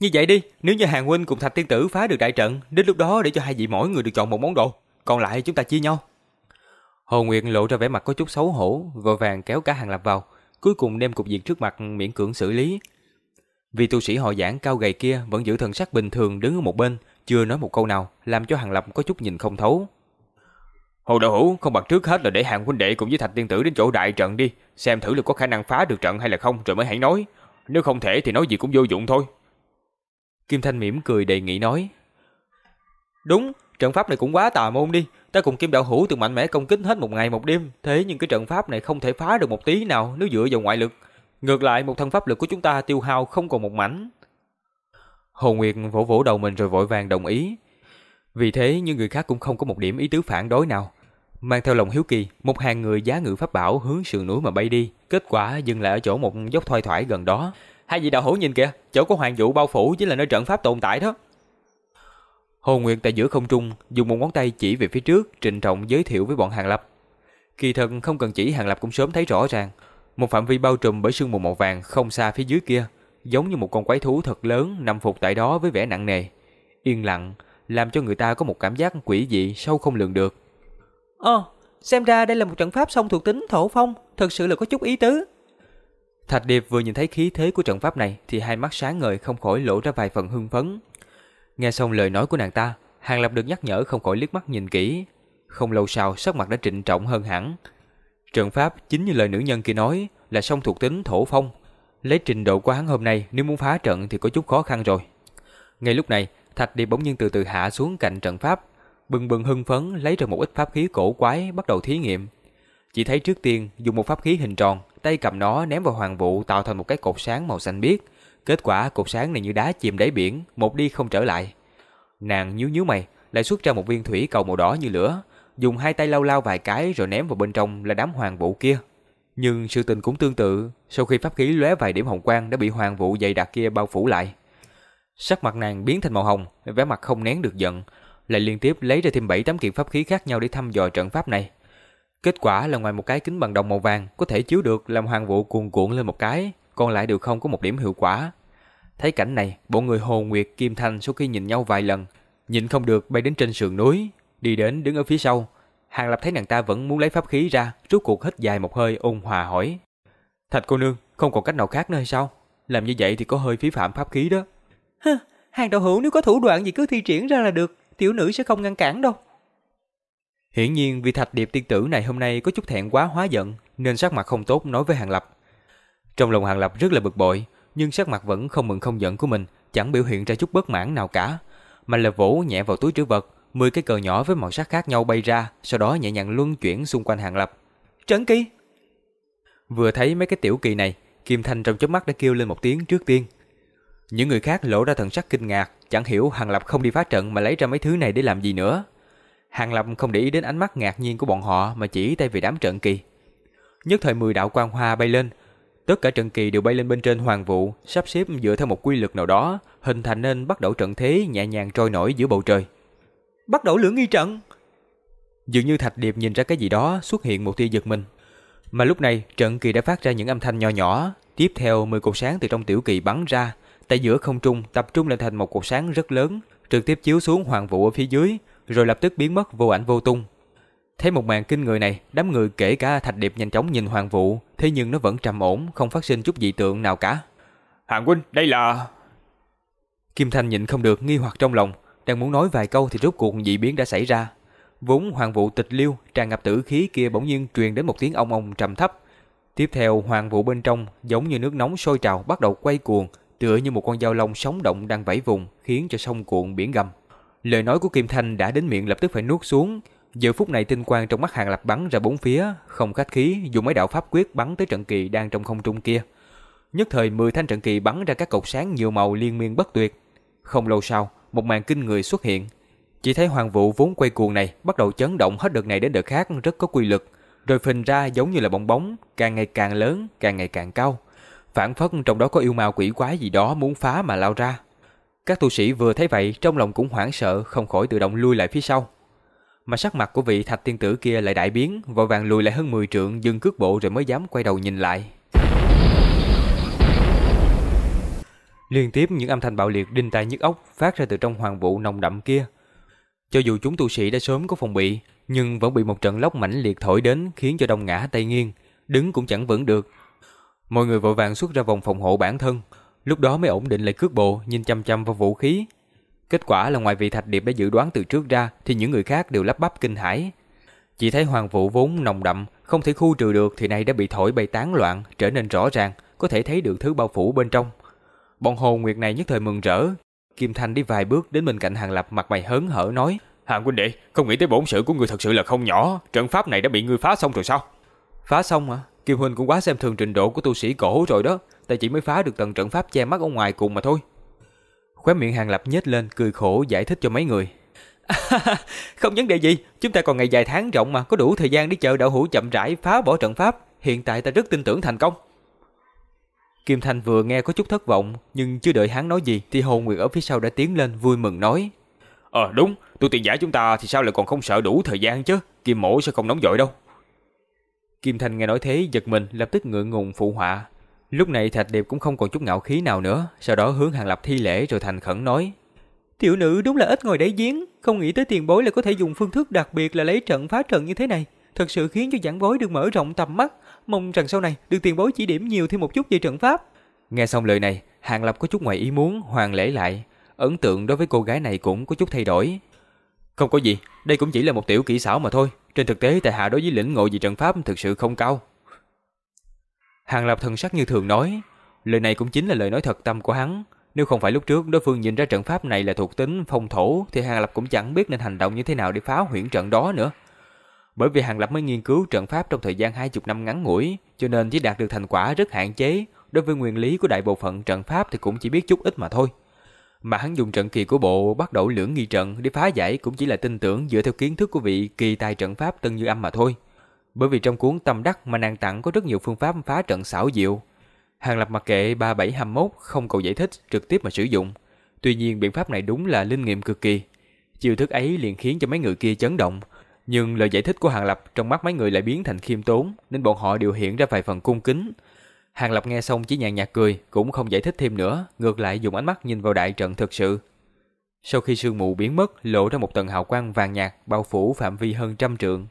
Như vậy đi, nếu như Hàng huynh cùng Thạch Tiên tử phá được đại trận, đến lúc đó để cho hai vị mỗi người được chọn một món đồ, còn lại chúng ta chia nhau. Hồ Nguyệt lộ ra vẻ mặt có chút xấu hổ, vội vàng kéo cả Hàng Lập vào, cuối cùng đem cục diện trước mặt miễn cưỡng xử lý. Vì tu sĩ họ giảng cao gầy kia vẫn giữ thần sắc bình thường đứng ở một bên, chưa nói một câu nào, làm cho Hàng Lập có chút nhìn không thấu. Hồ Đạo Hữu không bằng trước hết là để Hàng huynh đệ cùng với Thạch Tiên tử đến chỗ đại trận đi, xem thử là có khả năng phá được trận hay là không rồi mới hãy nói. Nếu không thể thì nói gì cũng vô dụng thôi. Kim Thanh mỉm cười đề nghị nói. Đúng, trận pháp này cũng quá tà môn đi. Ta cùng Kim Đạo Hữu từng mạnh mẽ công kích hết một ngày một đêm. Thế nhưng cái trận pháp này không thể phá được một tí nào nếu dựa vào ngoại lực. Ngược lại một thân pháp lực của chúng ta tiêu hao không còn một mảnh. Hồ Nguyệt vỗ vỗ đầu mình rồi vội vàng đồng ý. Vì thế những người khác cũng không có một điểm ý tứ phản đối nào. Mang theo lòng hiếu kỳ, một hàng người giá ngự pháp bảo hướng sườn núi mà bay đi. Kết quả dừng lại ở chỗ một dốc thoai thoải gần đó. Hai vị đạo hữu nhìn kìa, chỗ có hoàng vũ bao phủ chính là nơi trận pháp tồn tại đó. Hồ Nguyệt tại giữa không trung, dùng một ngón tay chỉ về phía trước, trịnh trọng giới thiệu với bọn Hàng Lập. Kỳ thật không cần chỉ Hàng Lập cũng sớm thấy rõ ràng, một phạm vi bao trùm bởi sương mù màu vàng không xa phía dưới kia, giống như một con quái thú thật lớn nằm phục tại đó với vẻ nặng nề, yên lặng, làm cho người ta có một cảm giác quỷ dị sâu không lường được. Ồ, xem ra đây là một trận pháp song thuộc tính thổ phong, thật sự là có chút ý tứ. Thạch Điệp vừa nhìn thấy khí thế của trận pháp này thì hai mắt sáng ngời không khỏi lộ ra vài phần hưng phấn. Nghe xong lời nói của nàng ta, Hàng Lập được nhắc nhở không khỏi liếc mắt nhìn kỹ. Không lâu sau, sắc mặt đã trịnh trọng hơn hẳn. Trận pháp chính như lời nữ nhân kia nói là song thuộc tính thổ phong. Lấy trình độ của hắn hôm nay nếu muốn phá trận thì có chút khó khăn rồi. Ngay lúc này, Thạch Điệp bỗng nhiên từ từ hạ xuống cạnh trận pháp, bừng bừng hưng phấn lấy ra một ít pháp khí cổ quái bắt đầu thí nghiệm. Chỉ thấy trước tiên dùng một pháp khí hình tròn, tay cầm nó ném vào hoàng vụ tạo thành một cái cột sáng màu xanh biếc. Kết quả cột sáng này như đá chìm đáy biển, một đi không trở lại. Nàng nhíu nhíu mày, lại xuất ra một viên thủy cầu màu đỏ như lửa, dùng hai tay lau lau vài cái rồi ném vào bên trong là đám hoàng vụ kia. Nhưng sự tình cũng tương tự, sau khi pháp khí lóe vài điểm hồng quang đã bị hoàng vụ dày đặc kia bao phủ lại. Sắc mặt nàng biến thành màu hồng, vẻ mặt không nén được giận, lại liên tiếp lấy ra thêm bảy tấm kiện pháp khí khác nhau để thăm dò trận pháp này. Kết quả là ngoài một cái kính bằng đồng màu vàng có thể chiếu được làm hoàng vụ cuồn cuộn lên một cái, còn lại đều không có một điểm hiệu quả. Thấy cảnh này, bộ người Hồ Nguyệt Kim Thanh sau khi nhìn nhau vài lần, nhìn không được bay đến trên sườn núi, đi đến đứng ở phía sau. Hàng Lập thấy nàng ta vẫn muốn lấy pháp khí ra, rút cuộc hít dài một hơi ôn hòa hỏi. Thạch cô nương, không còn cách nào khác nữa hay sao? Làm như vậy thì có hơi phí phạm pháp khí đó. Hừ, hàng đạo hữu nếu có thủ đoạn gì cứ thi triển ra là được, tiểu nữ sẽ không ngăn cản đâu. Hiển nhiên vì thạch điệp tiên tử này hôm nay có chút thẹn quá hóa giận, nên sắc mặt không tốt nói với Hàng Lập. Trong lòng Hàng Lập rất là bực bội, nhưng sắc mặt vẫn không mừng không giận của mình, chẳng biểu hiện ra chút bất mãn nào cả, mà là vỗ nhẹ vào túi trữ vật, 10 cái cờ nhỏ với màu sắc khác nhau bay ra, sau đó nhẹ nhàng luân chuyển xung quanh Hàng Lập. Trấn kỳ! Vừa thấy mấy cái tiểu kỳ này, Kim Thanh trong chớp mắt đã kêu lên một tiếng trước tiên. Những người khác lộ ra thần sắc kinh ngạc, chẳng hiểu Hàng Lập không đi phá trận mà lấy ra mấy thứ này để làm gì nữa. Hàng Lập không để ý đến ánh mắt ngạc nhiên của bọn họ mà chỉ tay về đám trận kỳ. Nhất thời 10 đạo quang hoa bay lên, tất cả trận kỳ đều bay lên bên trên hoàng vụ, sắp xếp dựa theo một quy luật nào đó, hình thành nên bắt đầu trận thế nhẹ nhàng trôi nổi giữa bầu trời. Bắt đầu lưỡng nghi trận. Dường như Thạch Điệp nhìn ra cái gì đó xuất hiện một tia giật mình. Mà lúc này trận kỳ đã phát ra những âm thanh nhỏ nhỏ, tiếp theo 10 cột sáng từ trong tiểu kỳ bắn ra, tại giữa không trung tập trung lên thành một cột sáng rất lớn, trực tiếp chiếu xuống hoàng vụ ở phía dưới, rồi lập tức biến mất vô ảnh vô tung. Thấy một màn kinh người này, đám người kể cả Thạch Điệp nhanh chóng nhìn Hoàng Vũ, thế nhưng nó vẫn trầm ổn, không phát sinh chút dị tượng nào cả. Hàng huynh, đây là... Kim Thanh nhịn không được nghi hoặc trong lòng, đang muốn nói vài câu thì rốt cuộc dị biến đã xảy ra. Vốn Hoàng Vũ tịch liêu, tràn ngập tử khí kia bỗng nhiên truyền đến một tiếng ong ong trầm thấp. Tiếp theo Hoàng Vũ bên trong giống như nước nóng sôi trào bắt đầu quay cuồng, tựa như một con dao long sống động đang vẫy vùng, khiến cho sông cuộn biển gầm. Lời nói của Kim Thanh đã đến miệng lập tức phải nuốt xuống. Giờ phút này tinh quang trong mắt Hàng Lập bắn ra bốn phía, không khách khí dùng mấy đạo pháp quyết bắn tới trận kỳ đang trong không trung kia. Nhất thời 10 thanh trận kỳ bắn ra các cột sáng nhiều màu liên miên bất tuyệt. Không lâu sau, một màn kinh người xuất hiện. Chỉ thấy hoàng vũ vốn quay cuồng này bắt đầu chấn động hết đợt này đến đợt khác rất có quy lực, rồi phình ra giống như là bong bóng, càng ngày càng lớn, càng ngày càng cao. Phản phất trong đó có yêu ma quỷ quái gì đó muốn phá mà lao ra. Các tu sĩ vừa thấy vậy trong lòng cũng hoảng sợ không khỏi tự động lui lại phía sau. Mà sắc mặt của vị thạch tiên tử kia lại đại biến, vội vàng lùi lại hơn 10 trượng dừng cước bộ rồi mới dám quay đầu nhìn lại. Liên tiếp những âm thanh bạo liệt đinh tai nhức óc phát ra từ trong hoàng vụ nồng đậm kia. Cho dù chúng tu sĩ đã sớm có phòng bị, nhưng vẫn bị một trận lốc mãnh liệt thổi đến khiến cho đông ngã tay nghiêng, đứng cũng chẳng vững được. Mọi người vội vàng xuất ra vòng phòng hộ bản thân, lúc đó mới ổn định lại cước bộ, nhìn chăm chăm vào vũ khí. Kết quả là ngoài vị Thạch Điệp đã dự đoán từ trước ra thì những người khác đều lắp bắp kinh hãi. Chỉ thấy hoàng vụ vốn nồng đậm, không thể khu trừ được thì nay đã bị thổi bay tán loạn, trở nên rõ ràng, có thể thấy được thứ bao phủ bên trong. Bọn Hồ Nguyệt này nhất thời mừng rỡ. Kim Thanh đi vài bước đến bên cạnh Hàng Lập mặt mày hớn hở nói. Hàng huynh đệ, không nghĩ tới bổn sự của người thật sự là không nhỏ. Trận pháp này đã bị ngươi phá xong rồi sao? Phá xong hả? Kim Huynh cũng quá xem thường trình độ của tu sĩ cổ rồi đó. Ta chỉ mới phá được tầng trận pháp che mắt ở ngoài cùng mà thôi. Khóe miệng Hàng Lập nhếch lên cười khổ giải thích cho mấy người. không vấn đề gì, chúng ta còn ngày dài tháng rộng mà có đủ thời gian để chờ đạo hữu chậm rãi phá bỏ trận pháp. Hiện tại ta rất tin tưởng thành công. Kim Thanh vừa nghe có chút thất vọng, nhưng chưa đợi hắn nói gì thì Hồ Nguyệt ở phía sau đã tiến lên vui mừng nói. Ờ đúng, tu tiền giả chúng ta thì sao lại còn không sợ đủ thời gian chứ, Kim mổ sẽ không nóng vội đâu. Kim Thanh nghe nói thế giật mình lập tức ngượng ngùng phụ họa. Lúc này Thạch Điệp cũng không còn chút ngạo khí nào nữa, sau đó hướng Hàng Lập thi lễ rồi thành khẩn nói. Tiểu nữ đúng là ít ngồi đáy giếng, không nghĩ tới tiền bối lại có thể dùng phương thức đặc biệt là lấy trận phá trận như thế này. Thật sự khiến cho giảng bối được mở rộng tầm mắt, mong rằng sau này được tiền bối chỉ điểm nhiều thêm một chút về trận pháp. Nghe xong lời này, Hàng Lập có chút ngoài ý muốn, hoàng lễ lại. Ấn tượng đối với cô gái này cũng có chút thay đổi. Không có gì, đây cũng chỉ là một tiểu kỹ xảo mà thôi. Trên thực tế, tại hạ đối với lĩnh ngộ về trận pháp thực sự không cao. Hàng Lập thần sắc như thường nói, lời này cũng chính là lời nói thật tâm của hắn. Nếu không phải lúc trước đối phương nhìn ra trận pháp này là thuộc tính phong thổ, thì Hàng Lập cũng chẳng biết nên hành động như thế nào để phá huyễn trận đó nữa. Bởi vì Hàng Lập mới nghiên cứu trận pháp trong thời gian 20 năm ngắn ngủi, cho nên chỉ đạt được thành quả rất hạn chế, đối với nguyên lý của đại bộ phận trận pháp thì cũng chỉ biết chút ít mà thôi. Mà hắn dùng trận kỳ của bộ bắt đầu lưỡng nghi trận để phá giải cũng chỉ là tin tưởng dựa theo kiến thức của vị kỳ tài trận pháp Tân Như Âm mà thôi. Bởi vì trong cuốn tâm đắc mà nàng tặng có rất nhiều phương pháp phá trận xảo diệu. Hàng Lập mặc kệ 3721 không cầu giải thích trực tiếp mà sử dụng. Tuy nhiên biện pháp này đúng là linh nghiệm cực kỳ. Chiêu thức ấy liền khiến cho mấy người kia chấn động, nhưng lời giải thích của Hàng Lập trong mắt mấy người lại biến thành khiêm tốn, nên bọn họ đều hiện ra vài phần cung kính. Hàng Lập nghe xong chỉ nhàn nhạt cười, cũng không giải thích thêm nữa, ngược lại dùng ánh mắt nhìn vào đại trận thực sự. Sau khi sương mù biến mất, lộ ra một tầng hào quang vàng nhạt bao phủ phạm vi hơn trăm trượng.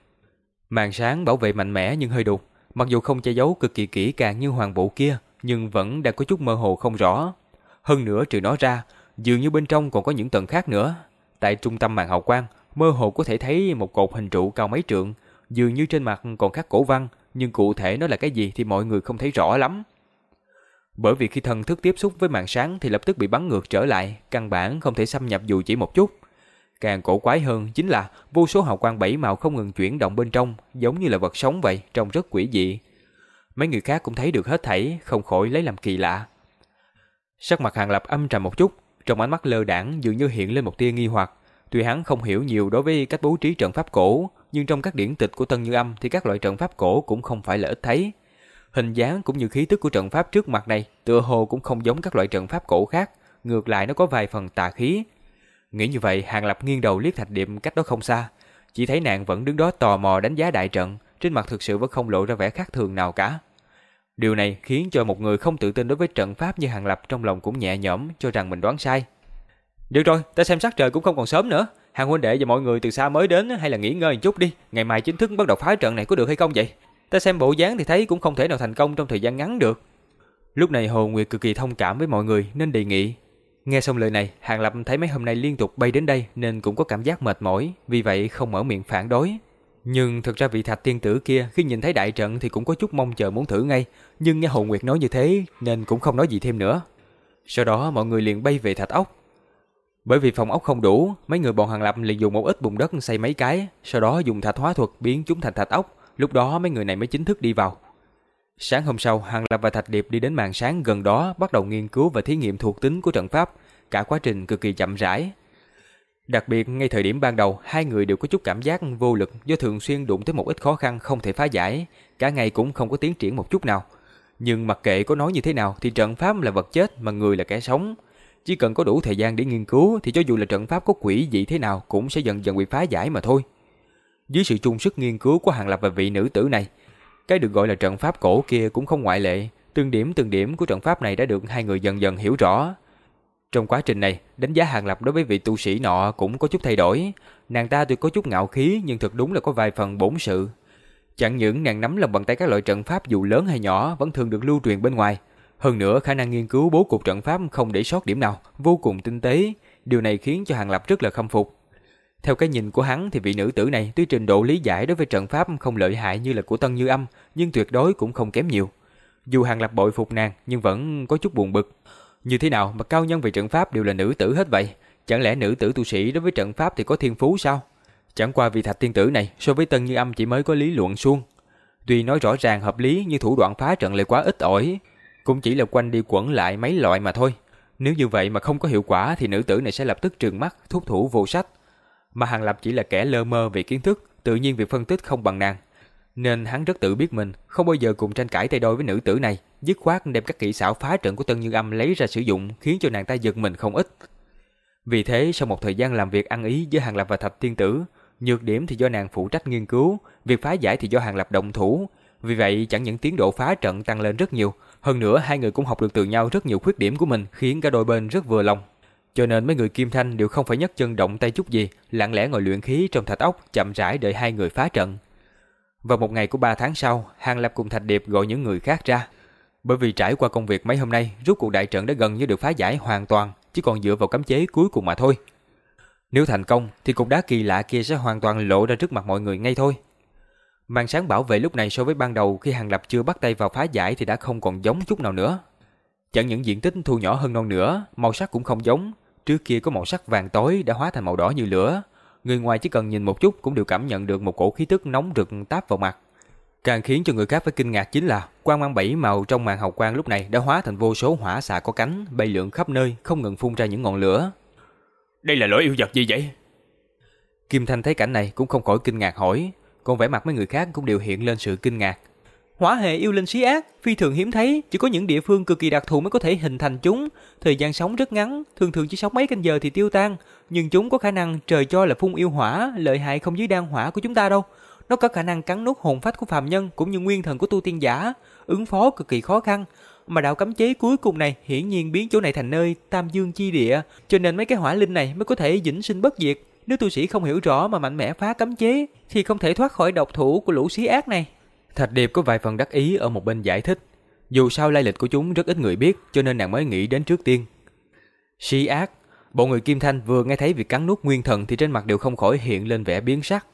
Màn sáng bảo vệ mạnh mẽ nhưng hơi đục, mặc dù không che giấu cực kỳ kỹ càng như hoàng bộ kia, nhưng vẫn đang có chút mơ hồ không rõ. Hơn nữa trừ nó ra, dường như bên trong còn có những tầng khác nữa. Tại trung tâm màn hào quang, mơ hồ có thể thấy một cột hình trụ cao mấy trượng, dường như trên mặt còn khắc cổ văn, nhưng cụ thể nó là cái gì thì mọi người không thấy rõ lắm. Bởi vì khi thần thức tiếp xúc với màn sáng thì lập tức bị bắn ngược trở lại, căn bản không thể xâm nhập dù chỉ một chút. Càng cổ quái hơn chính là vô số hào quang bảy màu không ngừng chuyển động bên trong, giống như là vật sống vậy, trông rất quỷ dị. Mấy người khác cũng thấy được hết thảy, không khỏi lấy làm kỳ lạ. Sắc mặt Hàng Lập âm trầm một chút, trong ánh mắt lơ đảng dường như hiện lên một tia nghi hoặc, Tuy hắn không hiểu nhiều đối với cách bố trí trận pháp cổ, nhưng trong các điển tịch của Tân Như Âm thì các loại trận pháp cổ cũng không phải là ít thấy. Hình dáng cũng như khí tức của trận pháp trước mặt này, tựa hồ cũng không giống các loại trận pháp cổ khác, ngược lại nó có vài phần tà khí. Nghĩ như vậy, Hàng Lập nghiêng đầu liếc Thạch điểm cách đó không xa, chỉ thấy nàng vẫn đứng đó tò mò đánh giá đại trận, trên mặt thực sự vẫn không lộ ra vẻ khác thường nào cả. Điều này khiến cho một người không tự tin đối với trận pháp như Hàng Lập trong lòng cũng nhẹ nhõm cho rằng mình đoán sai. được rồi, ta xem sắc trời cũng không còn sớm nữa. Hàng huynh đệ và mọi người từ xa mới đến hay là nghỉ ngơi một chút đi, ngày mai chính thức bắt đầu phá trận này có được hay không vậy? Ta xem bộ dáng thì thấy cũng không thể nào thành công trong thời gian ngắn được. Lúc này Hồ Nguyệt cực kỳ thông cảm với mọi người nên đề nghị. Nghe xong lời này, Hàng Lập thấy mấy hôm nay liên tục bay đến đây nên cũng có cảm giác mệt mỏi, vì vậy không mở miệng phản đối. Nhưng thực ra vị thạch tiên tử kia khi nhìn thấy đại trận thì cũng có chút mong chờ muốn thử ngay, nhưng nghe Hồ Nguyệt nói như thế nên cũng không nói gì thêm nữa. Sau đó mọi người liền bay về thạch ốc, bởi vì phòng ốc không đủ, mấy người bọn Hàng Lập liền dùng một ít bùn đất xây mấy cái, sau đó dùng thạch hóa thuật biến chúng thành thạch ốc, lúc đó mấy người này mới chính thức đi vào. Sáng hôm sau, Hàng Lập và Thạch Điệp đi đến màn sáng gần đó bắt đầu nghiên cứu và thí nghiệm thuộc tính của trận pháp, cả quá trình cực kỳ chậm rãi. Đặc biệt, ngay thời điểm ban đầu, hai người đều có chút cảm giác vô lực do thường xuyên đụng tới một ít khó khăn không thể phá giải, cả ngày cũng không có tiến triển một chút nào. Nhưng mặc kệ có nói như thế nào thì trận pháp là vật chết mà người là kẻ sống, chỉ cần có đủ thời gian để nghiên cứu thì cho dù là trận pháp có quỷ dị thế nào cũng sẽ dần dần bị phá giải mà thôi. Dưới sự chung sức nghiên cứu của Hàng Lập và vị nữ tử này, cái được gọi là trận pháp cổ kia cũng không ngoại lệ, từng điểm từng điểm của trận pháp này đã được hai người dần dần hiểu rõ. Trong quá trình này, đánh giá Hàng Lập đối với vị tu sĩ nọ cũng có chút thay đổi. Nàng ta tuy có chút ngạo khí nhưng thật đúng là có vài phần bổn sự. Chẳng những nàng nắm lòng bàn tay các loại trận pháp dù lớn hay nhỏ vẫn thường được lưu truyền bên ngoài. Hơn nữa khả năng nghiên cứu bố cục trận pháp không để sót điểm nào, vô cùng tinh tế. Điều này khiến cho Hàng Lập rất là khâm phục. Theo cái nhìn của hắn thì vị nữ tử này tuy trình độ lý giải đối với trận pháp không lợi hại như là của Tân Như Âm, nhưng tuyệt đối cũng không kém nhiều. Dù Hàng Lập bội phục nàng nhưng vẫn có chút buồn bực. Như thế nào mà cao nhân về trận pháp đều là nữ tử hết vậy? Chẳng lẽ nữ tử tu sĩ đối với trận pháp thì có thiên phú sao? Chẳng qua vì thạch tiên tử này so với Tân Như Âm chỉ mới có lý luận suông. Tuy nói rõ ràng hợp lý nhưng thủ đoạn phá trận lại quá ít ỏi. Cũng chỉ là quanh đi quẩn lại mấy loại mà thôi. Nếu như vậy mà không có hiệu quả thì nữ tử này sẽ lập tức trừng mắt, thúc thủ vô sách. Mà Hàng Lập chỉ là kẻ lơ mơ về kiến thức, tự nhiên việc phân tích không bằng nàng. Nên hắn rất tự biết mình, không bao giờ cùng tranh cãi tay đôi với nữ tử này, dứt khoát đem các kỹ xảo phá trận của Tân Như Âm lấy ra sử dụng, khiến cho nàng ta giật mình không ít. Vì thế, sau một thời gian làm việc ăn ý với Hàng Lập và Thạch thiên Tử, nhược điểm thì do nàng phụ trách nghiên cứu, việc phá giải thì do Hàng Lập động thủ. Vì vậy, chẳng những tiến độ phá trận tăng lên rất nhiều, hơn nữa hai người cũng học được từ nhau rất nhiều khuyết điểm của mình, khiến cả đôi bên rất vừa lòng. Cho nên mấy người Kim Thanh đều không phải nhấc chân động tay chút gì, lặng lẽ ngồi luyện khí trong thạch ốc, chậm rãi đợi hai người phá trận. Vào một ngày của ba tháng sau, Hàng Lập cùng Thạch Điệp gọi những người khác ra. Bởi vì trải qua công việc mấy hôm nay, rút cuộc đại trận đã gần như được phá giải hoàn toàn, chỉ còn dựa vào cấm chế cuối cùng mà thôi. Nếu thành công thì cục đá kỳ lạ kia sẽ hoàn toàn lộ ra trước mặt mọi người ngay thôi. Màn sáng bảo vệ lúc này so với ban đầu khi Hàng Lập chưa bắt tay vào phá giải thì đã không còn giống chút nào nữa. Chẳng những diện tích thu nhỏ hơn non nữa, màu sắc cũng không giống. Trước kia có màu sắc vàng tối đã hóa thành màu đỏ như lửa. Người ngoài chỉ cần nhìn một chút cũng đều cảm nhận được một cổ khí tức nóng rực táp vào mặt. Càng khiến cho người khác phải kinh ngạc chính là quang mang bảy màu trong màn hào quang lúc này đã hóa thành vô số hỏa xạ có cánh bay lượn khắp nơi, không ngừng phun ra những ngọn lửa. Đây là lỗi yêu vật gì vậy? Kim Thanh thấy cảnh này cũng không khỏi kinh ngạc hỏi, còn vẻ mặt mấy người khác cũng đều hiện lên sự kinh ngạc. Hỏa hệ yêu linh xí ác, phi thường hiếm thấy, chỉ có những địa phương cực kỳ đặc thù mới có thể hình thành chúng. Thời gian sống rất ngắn, thường thường chỉ sống mấy canh giờ thì tiêu tan, nhưng chúng có khả năng trời cho là phun yêu hỏa, lợi hại không dưới đan hỏa của chúng ta đâu. Nó có khả năng cắn nuốt hồn phách của phàm nhân cũng như nguyên thần của tu tiên giả, ứng phó cực kỳ khó khăn. Mà đạo cấm chế cuối cùng này hiển nhiên biến chỗ này thành nơi tam dương chi địa, cho nên mấy cái hỏa linh này mới có thể vĩnh sinh bất diệt. Nếu tu sĩ không hiểu rõ mà mạnh mẽ phá cấm chế thì không thể thoát khỏi độc thủ của lũ xí ác này. Thạch Điệp có vài phần đắc ý ở một bên giải thích. Dù sao lai lịch của chúng rất ít người biết cho nên nàng mới nghĩ đến trước tiên. Xí ác, bộ người Kim Thanh vừa nghe thấy việc cắn nuốt nguyên thần thì trên mặt đều không khỏi hiện lên vẻ biến sắc.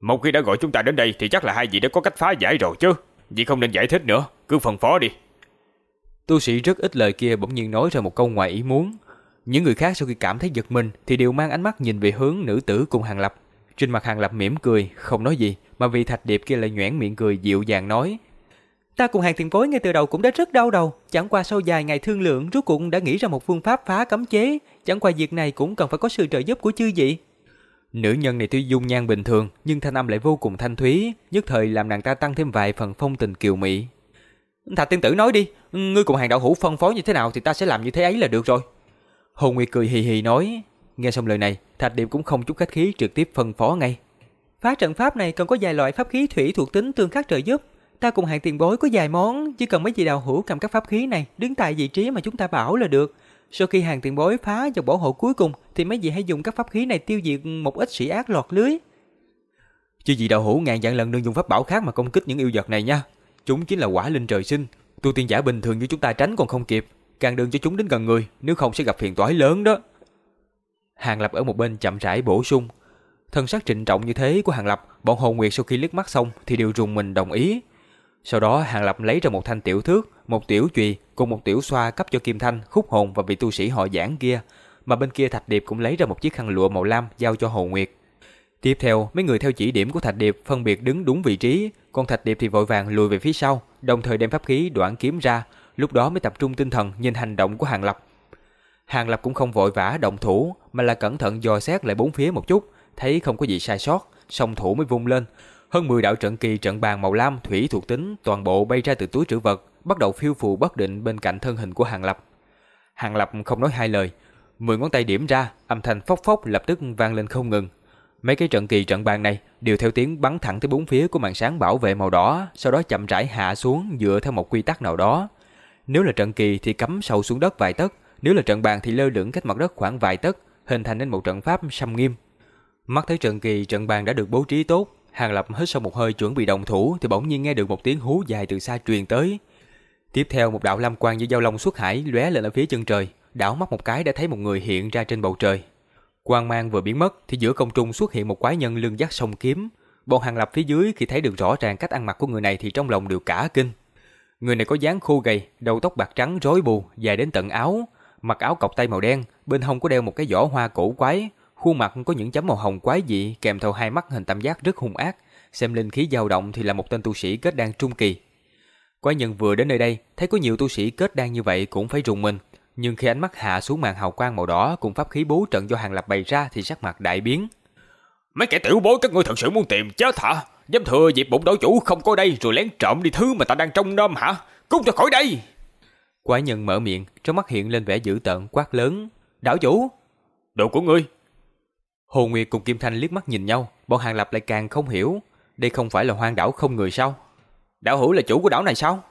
Một khi đã gọi chúng ta đến đây thì chắc là hai vị đã có cách phá giải rồi chứ. Vị không nên giải thích nữa, cứ phân phó đi. Tu sĩ rất ít lời kia bỗng nhiên nói ra một câu ngoài ý muốn. Những người khác sau khi cảm thấy giật mình thì đều mang ánh mắt nhìn về hướng nữ tử cùng Hàng Lập. Trên mặt Hàng Lập mỉm cười, không nói gì, mà vị thạch điệp kia lại nhoẻn miệng cười dịu dàng nói. Ta cùng hàng tiền bối ngay từ đầu cũng đã rất đau đầu, chẳng qua sau dài ngày thương lượng rốt cuộc đã nghĩ ra một phương pháp phá cấm chế, chẳng qua việc này cũng cần phải có sự trợ giúp của chư vị. Nữ nhân này tuy dung nhan bình thường, nhưng thanh âm lại vô cùng thanh thúy, nhất thời làm nàng ta tăng thêm vài phần phong tình kiều mỹ. Thạch tiên tử nói đi, ngươi cùng hàng đạo hữu phân phối như thế nào thì ta sẽ làm như thế ấy là được rồi. Hồ Nguyệt cười hì hì nói, nghe xong lời này, Thạch Điệp cũng không chút khách khí trực tiếp phân phó ngay. Phá trận pháp này cần có vài loại pháp khí thủy thuộc tính tương khắc trợ giúp. Ta cùng hàng tiền bối có vài món, chỉ cần mấy vị đạo hữu cầm các pháp khí này đứng tại vị trí mà chúng ta bảo là được. Sau khi hàng tiền bối phá vào bảo hộ cuối cùng thì mấy vị hãy dùng các pháp khí này tiêu diệt một ít sĩ ác lọt lưới. Chứ vị đạo hữu ngàn vạn lần đừng dùng pháp bảo khác mà công kích những yêu vật này nha. Chúng chính là quả linh trời sinh, tu tiên giả bình thường như chúng ta tránh còn không kịp, càng đừng cho chúng đến gần người, nếu không sẽ gặp phiền toái lớn đó. Hàng Lập ở một bên chậm rãi bổ sung. Thân sắc trịnh trọng như thế của Hàng Lập, bọn Hồ Nguyệt sau khi liếc mắt xong thì đều rùng mình đồng ý. Sau đó Hàng Lập lấy ra một thanh tiểu thước, một tiểu chùy cùng một tiểu xoa cấp cho Kim Thanh, Khúc Hồn và vị tu sĩ họ giảng kia, mà bên kia Thạch Điệp cũng lấy ra một chiếc khăn lụa màu lam giao cho Hồ Nguyệt. Tiếp theo, mấy người theo chỉ điểm của Thạch Điệp phân biệt đứng đúng vị trí, còn Thạch Điệp thì vội vàng lùi về phía sau, đồng thời đem pháp khí đoạn kiếm ra, lúc đó mới tập trung tinh thần nhìn hành động của Hàng Lập. Hàng Lập cũng không vội vã động thủ, mà là cẩn thận dò xét lại bốn phía một chút, thấy không có gì sai sót, song thủ mới vung lên. Hơn 10 đạo trận kỳ trận bàn màu lam thủy thuộc tính toàn bộ bay ra từ túi trữ vật, bắt đầu phiêu phù bất định bên cạnh thân hình của Hàng Lập. Hàng Lập không nói hai lời, mười ngón tay điểm ra, âm thanh phốc phốc lập tức vang lên không ngừng. Mấy cái trận kỳ trận bàn này đều theo tiếng bắn thẳng tới bốn phía của màn sáng bảo vệ màu đỏ, sau đó chậm rãi hạ xuống dựa theo một quy tắc nào đó. Nếu là trận kỳ thì cắm sâu xuống đất vài tấc, nếu là trận bàn thì lơ lửng cách mặt đất khoảng vài tấc, hình thành nên một trận pháp xâm nghiêm. Mắt thấy trận kỳ trận bàn đã được bố trí tốt, Hàng Lập hít sâu một hơi chuẩn bị đồng thủ thì bỗng nhiên nghe được một tiếng hú dài từ xa truyền tới. Tiếp theo một đạo lam quang như dao long xuất hải lóe lên ở phía chân trời, đảo mắt một cái đã thấy một người hiện ra trên bầu trời. Quang mang vừa biến mất thì giữa không trung xuất hiện một quái nhân lưng dắt song kiếm. Bọn hàng lập phía dưới khi thấy được rõ ràng cách ăn mặc của người này thì trong lòng đều cả kinh. Người này có dáng khô gầy, đầu tóc bạc trắng rối bù, dài đến tận áo, mặc áo cọc tay màu đen, bên hông có đeo một cái giỏ hoa cổ quái, khuôn mặt có những chấm màu hồng quái dị kèm theo hai mắt hình tam giác rất hung ác, xem linh khí dao động thì là một tên tu sĩ kết đan trung kỳ. Quái nhân vừa đến nơi đây, thấy có nhiều tu sĩ kết đan như vậy cũng phải rùng mình, nhưng khi ánh mắt hạ xuống màn hào quang màu đỏ cùng pháp khí bố trận do hàng lập bày ra thì sắc mặt đại biến. Mấy kẻ tiểu bối các ngươi thật sự muốn tìm chết hả? Dám thừa dịp bổn đảo chủ không có đây rồi lén trộm đi thứ mà ta đang trông nom hả? Cút ra khỏi đây! Quái nhân mở miệng, trong mắt hiện lên vẻ dữ tợn quát lớn. Đảo chủ! Đồ của ngươi! Hồ Nguyệt cùng Kim Thanh liếc mắt nhìn nhau, bọn hàng lập lại càng không hiểu. Đây không phải là hoang đảo không người sao? Đảo hữu là chủ của đảo này sao?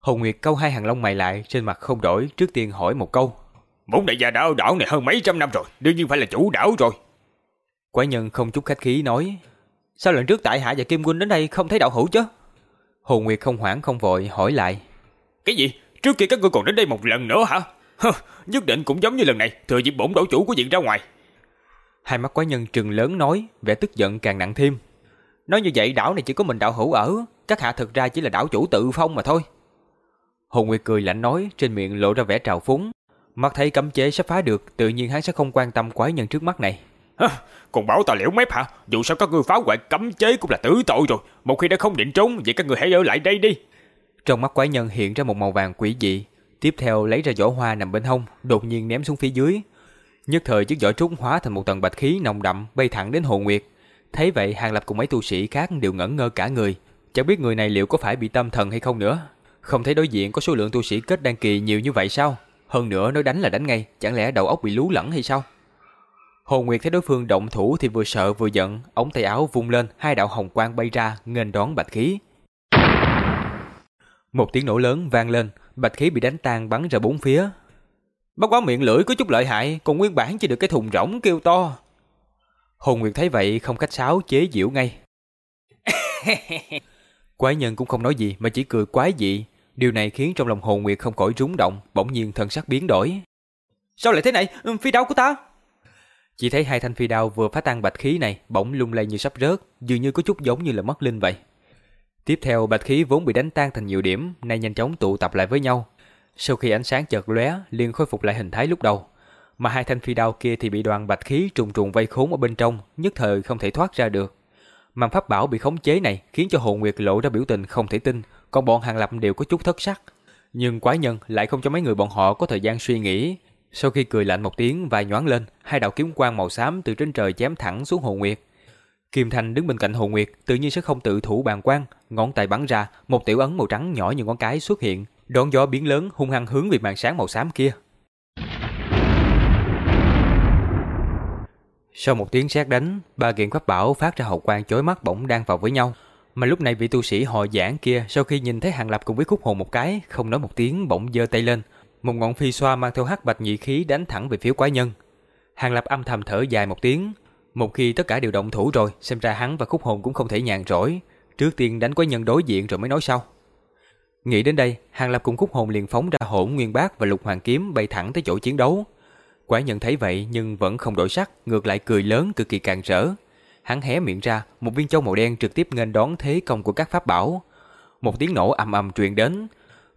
Hồ Nguyệt câu hai hàng lông mày lại, trên mặt không đổi, trước tiên hỏi một câu. Bốn đại gia đảo đảo này hơn mấy trăm năm rồi, đương nhiên phải là chủ đảo rồi. Quái nhân không chút khách khí nói. Sao lần trước tại hạ và Kim Huynh đến đây không thấy đảo hữu chứ? Hồ Nguyệt không hoảng không vội hỏi lại. Cái gì? Trước kia các ngươi còn đến đây một lần nữa hả? Hơ, nhất định cũng giống như lần này, thừa dịp bổn đảo chủ của diện ra ngoài. Hai mắt quái nhân trừng lớn nói, vẻ tức giận càng nặng thêm. Nói như vậy đảo này chỉ có mình đạo hữu ở, các hạ thực ra chỉ là đảo chủ tự phong mà thôi. Hồ Nguyệt cười lạnh nói, trên miệng lộ ra vẻ trào phúng. Mắt thấy cấm chế sắp phá được, tự nhiên hắn sẽ không quan tâm quái nhân trước mắt này. Hả? Còn bảo ta liễu mép hả? Dù sao các ngươi phá hoại cấm chế cũng là tử tội rồi. Một khi đã không định trốn, vậy các ngươi hãy ở lại đây đi. Trong mắt quái nhân hiện ra một màu vàng quỷ dị. Tiếp theo lấy ra giỏ hoa nằm bên hông, đột nhiên ném xuống phía dưới. Nhất thời chiếc giỏ trúc hóa thành một tầng bạch khí nồng đậm bay thẳng đến Hồ Nguyệt. Thấy vậy, Hàng Lập cùng mấy tu sĩ khác đều ngẩn ngơ cả người. Chẳng biết người này liệu có phải bị tâm thần hay không nữa. Không thấy đối diện có số lượng tu sĩ kết đăng kỳ nhiều như vậy sao? Hơn nữa nói đánh là đánh ngay, chẳng lẽ đầu óc bị lú lẫn hay sao? Hồ Nguyệt thấy đối phương động thủ thì vừa sợ vừa giận, ống tay áo vung lên, hai đạo hồng quang bay ra, nghênh đón bạch khí. Một tiếng nổ lớn vang lên, bạch khí bị đánh tan bắn ra bốn phía. Bất quá miệng lưỡi có chút lợi hại, còn nguyên bản chỉ được cái thùng rỗng kêu to. Hồ Nguyệt thấy vậy không cách sáo chế giễu ngay. Quái nhân cũng không nói gì mà chỉ cười quái dị. Điều này khiến trong lòng Hồ Nguyệt không khỏi rúng động, bỗng nhiên thân sắc biến đổi. Sao lại thế này? Phi đao của ta! Chỉ thấy hai thanh phi đao vừa phá tan bạch khí này bỗng lung lay như sắp rớt, dường như có chút giống như là mất linh vậy. Tiếp theo bạch khí vốn bị đánh tan thành nhiều điểm, nay nhanh chóng tụ tập lại với nhau. Sau khi ánh sáng chợt lóe, liền khôi phục lại hình thái lúc đầu. Mà hai thanh phi đao kia thì bị đoàn bạch khí trùng trùng vây khốn ở bên trong, nhất thời không thể thoát ra được. Màn pháp bảo bị khống chế này khiến cho Hồ Nguyệt lộ ra biểu tình không thể tin, còn bọn Hàng Lập đều có chút thất sắc. Nhưng quái nhân lại không cho mấy người bọn họ có thời gian suy nghĩ. Sau khi cười lạnh một tiếng và nhoáng lên, hai đạo kiếm quang màu xám từ trên trời chém thẳng xuống Hồ Nguyệt. Kim thành đứng bên cạnh Hồ Nguyệt, tự nhiên sẽ không tự thủ bàn quan, ngón tay bắn ra, một tiểu ấn màu trắng nhỏ như ngón cái xuất hiện, đón gió biến lớn hung hăng hướng về màn sáng màu xám kia. Sau một tiếng sét đánh, ba kiện pháp bảo phát ra hậu quang chói mắt bỗng đang vào với nhau. Mà lúc này vị tu sĩ họ giảng kia sau khi nhìn thấy Hàng Lập cùng với khúc hồn một cái, không nói một tiếng bỗng giơ tay lên. Một ngọn phi xoa mang theo hắc bạch nhị khí đánh thẳng về phía quái nhân. Hàng Lập âm thầm thở dài một tiếng. Một khi tất cả đều động thủ rồi, xem ra hắn và khúc hồn cũng không thể nhàn rỗi. Trước tiên đánh quái nhân đối diện rồi mới nói sau. Nghĩ đến đây, Hàng Lập cùng khúc hồn liền phóng ra hỗn nguyên bát và lục hoàng kiếm bay thẳng tới chỗ chiến đấu. quả nhận thấy vậy nhưng vẫn không đổi sắc, ngược lại cười lớn cực kỳ càng rỡ. Hắn hé miệng ra, một viên châu màu đen trực tiếp nghênh đón thế công của các pháp bảo. Một tiếng nổ ầm ầm truyền đến,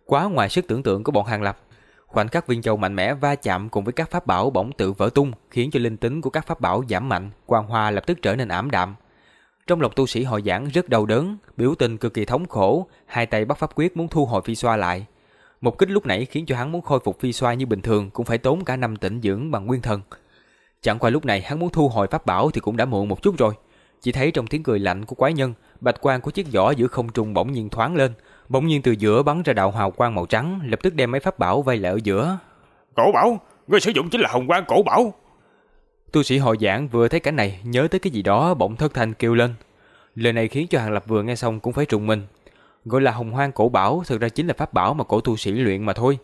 quá ngoài sức tưởng tượng của bọn Hàng Lập. Khoảnh khắc viên châu mạnh mẽ va chạm cùng với các pháp bảo bỗng tự vỡ tung, khiến cho linh tính của các pháp bảo giảm mạnh, quang hoa lập tức trở nên ảm đạm. Trong lòng tu sĩ hội giảng rất đau đớn, biểu tình cực kỳ thống khổ, hai tay bắt pháp quyết muốn thu hồi phi xoa lại. Một kích lúc nãy khiến cho hắn muốn khôi phục phi xoa như bình thường cũng phải tốn cả năm tĩnh dưỡng bằng nguyên thần. Chẳng qua lúc này hắn muốn thu hồi pháp bảo thì cũng đã muộn một chút rồi. Chỉ thấy trong tiếng cười lạnh của quái nhân, bạch quang của chiếc giỏ giữa không trung bỗng nhiên thoáng lên, bỗng nhiên từ giữa bắn ra đạo hào quang màu trắng, lập tức đem mấy pháp bảo vây lại ở giữa. Cổ bảo, ngươi sử dụng chính là hồng quang cổ bảo. Tu sĩ hội giảng vừa thấy cảnh này, nhớ tới cái gì đó bỗng thất thanh kêu lên. Lời này khiến cho Hàng Lập vừa nghe xong cũng phải trùng mình. Gọi là hồng hoang cổ bảo thực ra chính là pháp bảo mà cổ tu sĩ luyện mà thôi.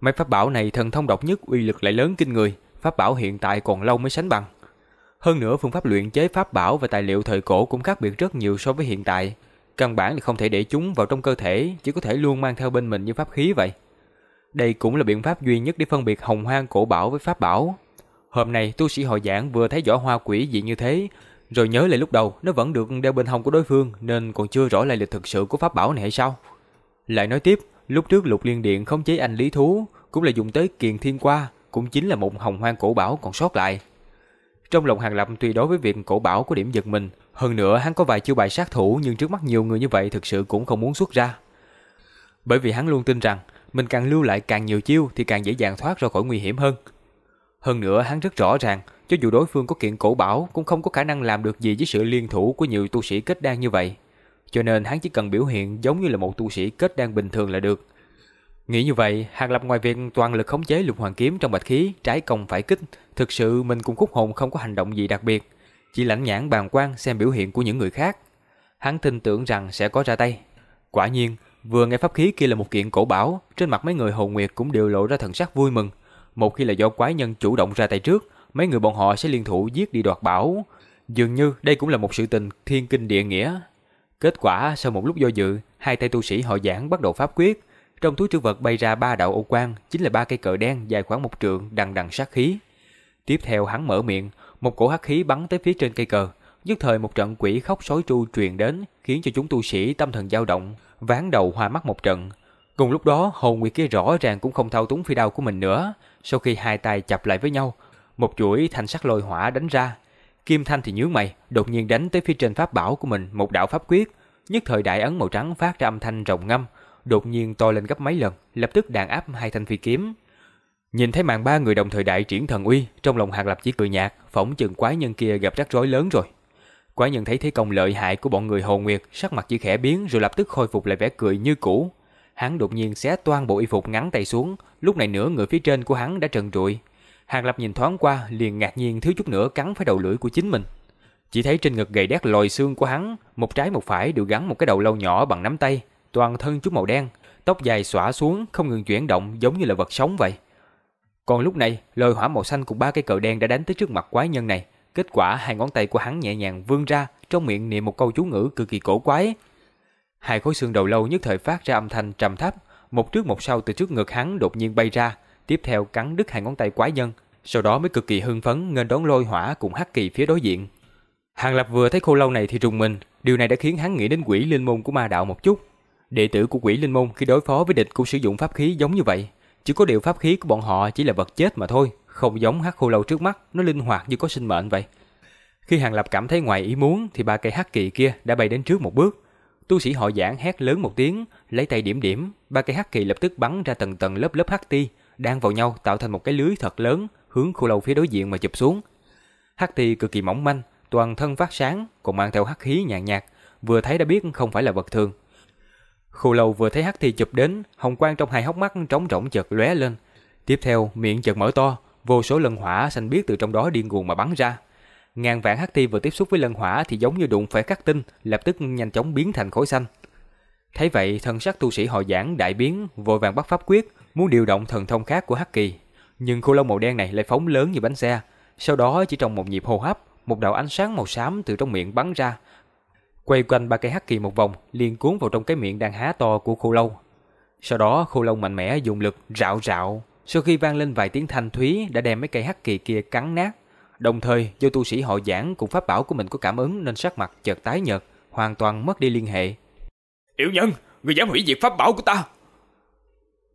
Mấy pháp bảo này thần thông độc nhất uy lực lại lớn kinh người, pháp bảo hiện tại còn lâu mới sánh bằng. Hơn nữa phương pháp luyện chế pháp bảo và tài liệu thời cổ cũng khác biệt rất nhiều so với hiện tại. Căn bản là không thể để chúng vào trong cơ thể, chỉ có thể luôn mang theo bên mình như pháp khí vậy. Đây cũng là biện pháp duy nhất để phân biệt hồng hoang cổ bảo với pháp bảo. Hôm nay tu sĩ hội giảng vừa thấy giỏ hoa quỷ dị như thế, rồi nhớ lại lúc đầu nó vẫn được đeo bên hông của đối phương nên còn chưa rõ lại lịch thực sự của pháp bảo này hay sao. Lại nói tiếp, lúc trước lục liên điện không chế anh lý thú cũng là dùng tới kiền thiên qua, cũng chính là một hồng hoang cổ bảo còn sót lại. Trong lòng Hàng Lập tuy đối với việc cổ bảo có điểm giật mình, hơn nữa hắn có vài chiêu bài sát thủ nhưng trước mắt nhiều người như vậy thực sự cũng không muốn xuất ra. Bởi vì hắn luôn tin rằng mình càng lưu lại càng nhiều chiêu thì càng dễ dàng thoát ra khỏi nguy hiểm hơn. Hơn nữa hắn rất rõ ràng, cho dù đối phương có kiện cổ bảo cũng không có khả năng làm được gì với sự liên thủ của nhiều tu sĩ kết đan như vậy. Cho nên hắn chỉ cần biểu hiện giống như là một tu sĩ kết đan bình thường là được. Nghĩ như vậy, Hàng Lập ngoài việc toàn lực khống chế lục hoàng kiếm trong bạch khí, trái công phải kích, thực sự mình cùng khúc hồn không có hành động gì đặc biệt, chỉ lãnh nhãn bàn quan xem biểu hiện của những người khác. Hắn tin tưởng rằng sẽ có ra tay. Quả nhiên, vừa nghe pháp khí kia là một kiện cổ bảo, trên mặt mấy người hồn nguyệt cũng đều lộ ra thần sắc vui mừng. Một khi là do quái nhân chủ động ra tay trước, mấy người bọn họ sẽ liên thủ giết đi đoạt bảo. Dường như đây cũng là một sự tình thiên kinh địa nghĩa. Kết quả sau một lúc do dự, hai tay tu sĩ họ giảng bắt đầu pháp quyết, trong túi trữ vật bay ra ba đạo ô quang, chính là ba cây cờ đen dài khoảng một trượng đằng đằng sát khí. Tiếp theo hắn mở miệng, một cổ hắc khí bắn tới phía trên cây cờ, nhất thời một trận quỷ khóc sói tru truyền đến, khiến cho chúng tu sĩ tâm thần dao động, ván đầu hoa mắt một trận. Cùng lúc đó, hồn nguyệt kia rõ ràng cũng không thao túng phi đao của mình nữa, sau khi hai tay chập lại với nhau, một chuỗi thanh sắc lôi hỏa đánh ra. Kim Thanh thì nhướng mày, đột nhiên đánh tới phía trên pháp bảo của mình một đạo pháp quyết, nhất thời đại ấn màu trắng phát ra âm thanh rồng ngâm, đột nhiên to lên gấp mấy lần, lập tức đàn áp hai thanh phi kiếm. Nhìn thấy màn ba người đồng thời đại triển thần uy, trong lòng Hàng Lập chỉ cười nhạt, phỏng chừng quái nhân kia gặp rắc rối lớn rồi. Quái nhân thấy thế công lợi hại của bọn người hồn nguyệt, sắc mặt chỉ khẽ biến rồi lập tức khôi phục lại vẻ cười như cũ. Hắn đột nhiên xé toan bộ y phục ngắn tay xuống, lúc này nửa người phía trên của hắn đã trần trụi. Hàng Lập nhìn thoáng qua, liền ngạc nhiên thiếu chút nữa cắn phải đầu lưỡi của chính mình. Chỉ thấy trên ngực gầy đét lồi xương của hắn, một trái một phải đều gắn một cái đầu lâu nhỏ bằng nắm tay, toàn thân chút màu đen, tóc dài xõa xuống không ngừng chuyển động giống như là vật sống vậy. Còn lúc này, lôi hỏa màu xanh cùng ba cái cờ đen đã đánh tới trước mặt quái nhân này. Kết quả hai ngón tay của hắn nhẹ nhàng vươn ra, trong miệng niệm một câu chú ngữ cực kỳ cổ quái. Hai khối xương đầu lâu nhất thời phát ra âm thanh trầm thấp, một trước một sau từ trước ngực hắn đột nhiên bay ra, tiếp theo cắn đứt hai ngón tay quái nhân, sau đó mới cực kỳ hưng phấn nghênh đón lôi hỏa cùng hắc kỳ phía đối diện. Hàng Lập vừa thấy khô lâu này thì rùng mình, điều này đã khiến hắn nghĩ đến quỷ linh môn của ma đạo một chút. Đệ tử của quỷ linh môn khi đối phó với địch cũng sử dụng pháp khí giống như vậy. Chỉ có điều pháp khí của bọn họ chỉ là vật chết mà thôi, không giống hắc khô lâu trước mắt, nó linh hoạt như có sinh mệnh vậy. Khi Hàng Lập cảm thấy ngoài ý muốn thì ba cây hắc kỳ kia đã bay đến trước một bước. Tu sĩ họ giảng hét lớn một tiếng, lấy tay điểm điểm, ba cây hắc kỳ lập tức bắn ra tầng tầng lớp lớp hắc ti, đang vào nhau tạo thành một cái lưới thật lớn, hướng khu lâu phía đối diện mà chụp xuống. Hắc ti cực kỳ mỏng manh, toàn thân phát sáng, còn mang theo hắc khí nhàn nhạt, vừa thấy đã biết không phải là vật thường. khu lâu vừa thấy hắc thi chụp đến, hồng quang trong hai hốc mắt trống rỗng chợt lóe lên. Tiếp theo, miệng chợt mở to, vô số lân hỏa xanh biếc từ trong đó điên cuồng mà bắn ra. Ngàn vạn hắc thi vừa tiếp xúc với lân hỏa thì giống như đụng phải khắc tinh, lập tức nhanh chóng biến thành khối xanh. Thấy vậy, thần sắc tu sĩ họ giảng đại biến, vội vàng bắt pháp quyết, muốn điều động thần thông khác của hắc kỳ. Nhưng khô lâu màu đen này lại phóng lớn như bánh xe. Sau đó chỉ trong một nhịp hô hấp, một đạo ánh sáng màu xám từ trong miệng bắn ra, quay quanh ba cây hắc kỳ một vòng, liền cuốn vào trong cái miệng đang há to của khô lâu. Sau đó khô lâu mạnh mẽ dùng lực rạo rạo, sau khi vang lên vài tiếng thanh thúy đã đem mấy cây hắc kỳ kia cắn nát. Đồng thời, do tu sĩ họ giảng cùng pháp bảo của mình có cảm ứng nên sắc mặt chợt tái nhợt, hoàn toàn mất đi liên hệ. Tiểu nhân, người dám hủy diệt pháp bảo của ta.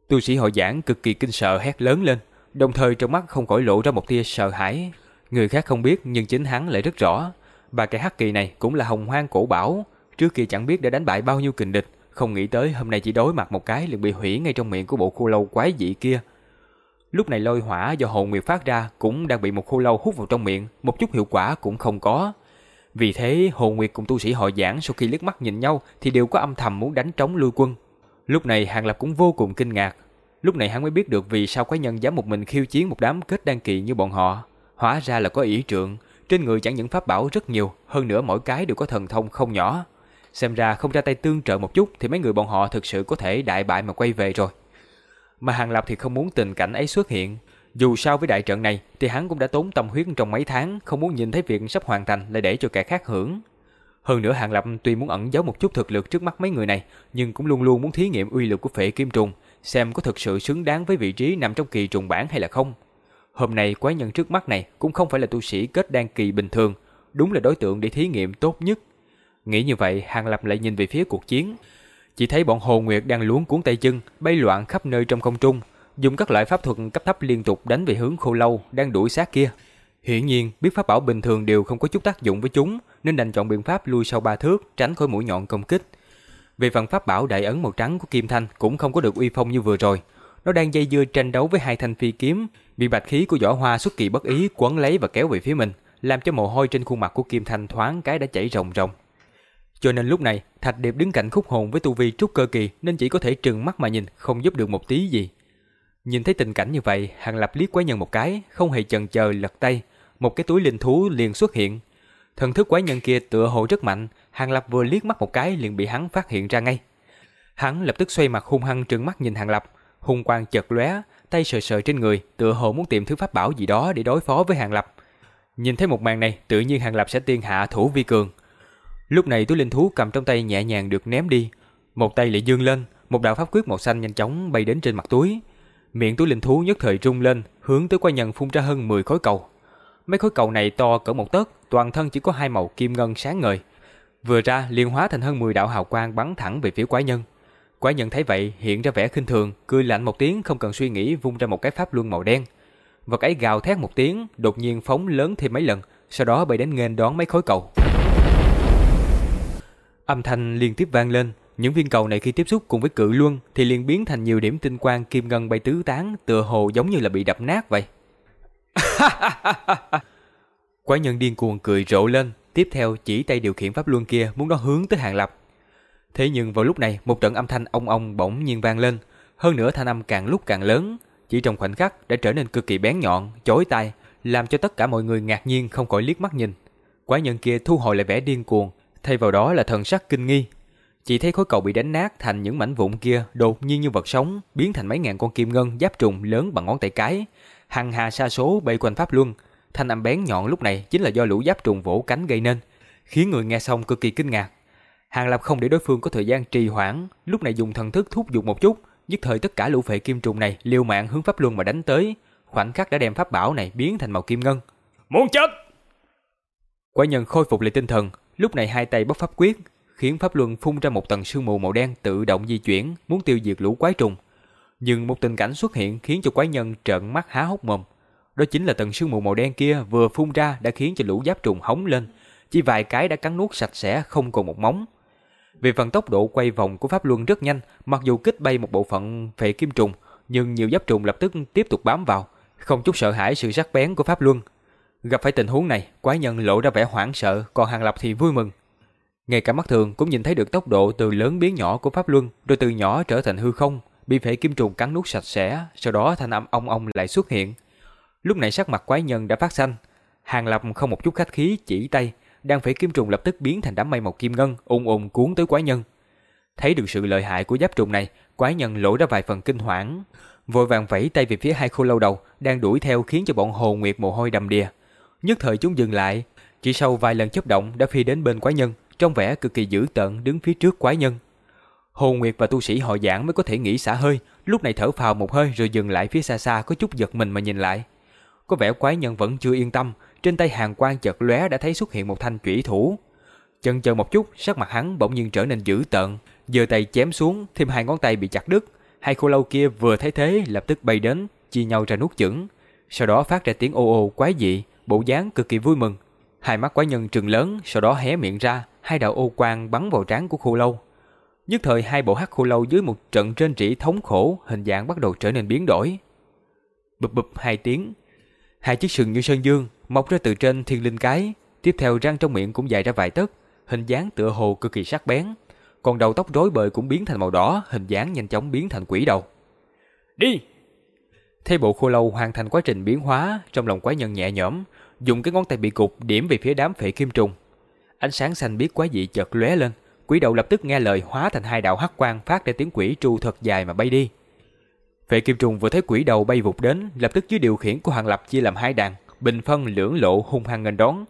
Tu sĩ họ giảng cực kỳ kinh sợ hét lớn lên, đồng thời trong mắt không khỏi lộ ra một tia sợ hãi. Người khác không biết nhưng chính hắn lại rất rõ, Ba cái hắc kỳ này cũng là hồng hoang cổ bảo, trước kia chẳng biết đã đánh bại bao nhiêu kình địch, không nghĩ tới hôm nay chỉ đối mặt một cái liền bị hủy ngay trong miệng của bộ khô lâu quái dị kia. Lúc này lôi hỏa do hồn nguyệt phát ra cũng đang bị một khô lâu hút vào trong miệng, một chút hiệu quả cũng không có. Vì thế hồn nguyệt cùng tu sĩ họ giảng sau khi liếc mắt nhìn nhau thì đều có âm thầm muốn đánh trống lui quân. Lúc này Hàng Lập cũng vô cùng kinh ngạc. Lúc này hắn mới biết được vì sao quái nhân dám một mình khiêu chiến một đám kết đan kỳ như bọn họ. Hóa ra là có ý trượng, trên người chẳng những pháp bảo rất nhiều, hơn nữa mỗi cái đều có thần thông không nhỏ. Xem ra không ra tay tương trợ một chút thì mấy người bọn họ thực sự có thể đại bại mà quay về rồi. Mà Hàng Lập thì không muốn tình cảnh ấy xuất hiện. Dù sao với đại trận này thì hắn cũng đã tốn tâm huyết trong mấy tháng, không muốn nhìn thấy việc sắp hoàn thành lại để cho kẻ khác hưởng. Hơn nữa Hàng Lập tuy muốn ẩn giấu một chút thực lực trước mắt mấy người này, nhưng cũng luôn luôn muốn thí nghiệm uy lực của phệ kim trùng, xem có thực sự xứng đáng với vị trí nằm trong kỳ trùng bản hay là không. Hôm nay quái nhân trước mắt này cũng không phải là tu sĩ kết đan kỳ bình thường, đúng là đối tượng để thí nghiệm tốt nhất. Nghĩ như vậy, Hàng Lập lại nhìn về phía cuộc chiến. Chỉ thấy bọn Hồ Nguyệt đang luống cuốn tay chân, bay loạn khắp nơi trong không trung, dùng các loại pháp thuật cấp thấp liên tục đánh về hướng khô lâu đang đuổi sát kia. Hiển nhiên, biết pháp bảo bình thường đều không có chút tác dụng với chúng, nên đành chọn biện pháp lui sau ba thước, tránh khỏi mũi nhọn công kích. Về phần pháp bảo đại ấn màu trắng của Kim Thanh cũng không có được uy phong như vừa rồi. Nó đang dây dưa tranh đấu với hai thanh phi kiếm, bị bạch khí của võ hoa xuất kỳ bất ý quấn lấy và kéo về phía mình, làm cho mồ hôi trên khuôn mặt của Kim Thanh thoáng cái đã chảy ròng ròng. Cho nên lúc này, Thạch Điệp đứng cạnh khúc hồn với tu vi trúc cơ kỳ nên chỉ có thể trừng mắt mà nhìn, không giúp được một tí gì. Nhìn thấy tình cảnh như vậy, Hàng Lập liếc quái nhân một cái, không hề chần chờ lật tay, một cái túi linh thú liền xuất hiện. Thần thức quái nhân kia tựa hồ rất mạnh, Hàng Lập vừa liếc mắt một cái liền bị hắn phát hiện ra ngay. Hắn lập tức xoay mặt hung hăng trừng mắt nhìn Hàng Lập, hung quang chợt lóe, tay sờ sờ trên người, tựa hồ muốn tìm thứ pháp bảo gì đó để đối phó với Hàng Lập. Nhìn thấy một màn này, tự nhiên Hàng Lập sẽ tiên hạ thủ vi cường. Lúc này túi linh thú cầm trong tay nhẹ nhàng được ném đi, một tay lại dương lên, một đạo pháp quyết màu xanh nhanh chóng bay đến trên mặt túi. Miệng túi linh thú nhất thời rung lên, hướng tới quái nhân phun ra hơn 10 khối cầu. Mấy khối cầu này to cỡ một tấc, toàn thân chỉ có hai màu kim ngân sáng ngời. Vừa ra liền hóa thành hơn 10 đạo hào quang bắn thẳng về phía quái nhân. Quái nhân thấy vậy hiện ra vẻ khinh thường, cười lạnh một tiếng không cần suy nghĩ vung ra một cái pháp luân màu đen. Vật ấy gào thét một tiếng, đột nhiên phóng lớn thêm mấy lần, sau đó bay đến nghênh đón mấy khối cầu. Âm thanh liên tiếp vang lên, những viên cầu này khi tiếp xúc cùng với cự luân thì liền biến thành nhiều điểm tinh quang kim ngân bay tứ tán, tựa hồ giống như là bị đập nát vậy. Quái nhân điên cuồng cười rộ lên, tiếp theo chỉ tay điều khiển pháp luân kia muốn nó hướng tới Hàng Lập. Thế nhưng vào lúc này, một trận âm thanh ong ong bỗng nhiên vang lên, hơn nữa thanh âm càng lúc càng lớn, chỉ trong khoảnh khắc đã trở nên cực kỳ bén nhọn, chói tai, làm cho tất cả mọi người ngạc nhiên không khỏi liếc mắt nhìn. Quái nhân kia thu hồi lại vẻ điên cuồng, thay vào đó là thần sắc kinh nghi. Chỉ thấy khối cầu bị đánh nát thành những mảnh vụn kia đột nhiên như vật sống, biến thành mấy ngàn con kim ngân giáp trùng lớn bằng ngón tay cái, hằng hà sa số bay quanh pháp luân. Thanh âm bén nhọn lúc này chính là do lũ giáp trùng vỗ cánh gây nên, khiến người nghe xong cực kỳ kinh ngạc. Hàng Lập không để đối phương có thời gian trì hoãn, lúc này dùng thần thức thúc giục một chút, nhất thời tất cả lũ phệ kim trùng này liều mạng hướng pháp luân mà đánh tới, khoảnh khắc đã đem pháp bảo này biến thành màu kim ngân. Muốn chết! Quái nhân khôi phục lại tinh thần, lúc này hai tay bóc pháp quyết, khiến pháp luân phun ra một tầng sương mù màu đen tự động di chuyển, muốn tiêu diệt lũ quái trùng. Nhưng một tình cảnh xuất hiện khiến cho quái nhân trợn mắt há hốc mồm. Đó chính là tầng sương mù màu đen kia vừa phun ra đã khiến cho lũ giáp trùng hóng lên, chỉ vài cái đã cắn nuốt sạch sẽ không còn một móng. vì phần tốc độ quay vòng của pháp luân rất nhanh, mặc dù kích bay một bộ phận phệ kim trùng, nhưng nhiều giáp trùng lập tức tiếp tục bám vào, không chút sợ hãi sự sắc bén của pháp luân. Gặp phải tình huống này, quái nhân lộ ra vẻ hoảng sợ, còn Hàng Lập thì vui mừng. Ngay cả mắt thường cũng nhìn thấy được tốc độ từ lớn biến nhỏ của pháp luân, rồi từ nhỏ trở thành hư không, bị phệ kim trùng cắn nuốt sạch sẽ, sau đó thanh âm ong ong lại xuất hiện. Lúc này sắc mặt quái nhân đã phát xanh, Hàng Lập không một chút khách khí chỉ tay, đang phệ kim trùng lập tức biến thành đám mây màu kim ngân, ùng ùng cuốn tới quái nhân. Thấy được sự lợi hại của giáp trùng này, quái nhân lộ ra vài phần kinh hoảng, vội vàng vẫy tay về phía hai khô lâu đầu đang đuổi theo khiến cho bọn Hồ Nguyệt mồ hôi đầm đìa. Nhất thời chúng dừng lại, chỉ sau vài lần chấp động đã phi đến bên quái nhân, trong vẻ cực kỳ dữ tợn đứng phía trước quái nhân. Hồ Nguyệt và tu sĩ họ giảng mới có thể nghĩ xả hơi, lúc này thở phào một hơi rồi dừng lại phía xa xa có chút giật mình mà nhìn lại. Có vẻ quái nhân vẫn chưa yên tâm, trên tay hàng quan chợt lóe đã thấy xuất hiện một thanh chủy thủ. Chần chờ một chút, sắc mặt hắn bỗng nhiên trở nên dữ tợn, giơ tay chém xuống, thêm hai ngón tay bị chặt đứt. Hai khô lâu kia vừa thấy thế lập tức bay đến, chia nhau ra nuốt chửng. Sau đó phát ra tiếng ô ô quái dị, bộ dáng cực kỳ vui mừng. Hai mắt quái nhân trừng lớn, sau đó hé miệng ra, hai đạo ô quang bắn vào trán của khô lâu. Nhất thời hai bộ hắc khô lâu dưới một trận trên rỉ thống khổ, hình dạng bắt đầu trở nên biến đổi. Bụp bụp hai tiếng, hai chiếc sừng như sơn dương mọc ra từ trên thiên linh cái, tiếp theo răng trong miệng cũng dài ra vài tấc, hình dáng tựa hồ cực kỳ sắc bén. Còn đầu tóc rối bời cũng biến thành màu đỏ, hình dáng nhanh chóng biến thành quỷ đầu. Đi! Thấy bộ khô lâu hoàn thành quá trình biến hóa, trong lòng quái nhân nhẹ nhõm, dùng cái ngón tay bị cục điểm về phía đám phệ kim trùng. Ánh sáng xanh biết quái dị chợt lóe lên, quỷ đầu lập tức nghe lời hóa thành hai đạo hắc quang phát ra tiếng quỷ tru thật dài mà bay đi. Phệ kim trùng vừa thấy quỷ đầu bay vụt đến, lập tức dưới điều khiển của Hàng Lập chia làm hai đàn, bình phân lưỡng lộ hung hăng nghênh đón.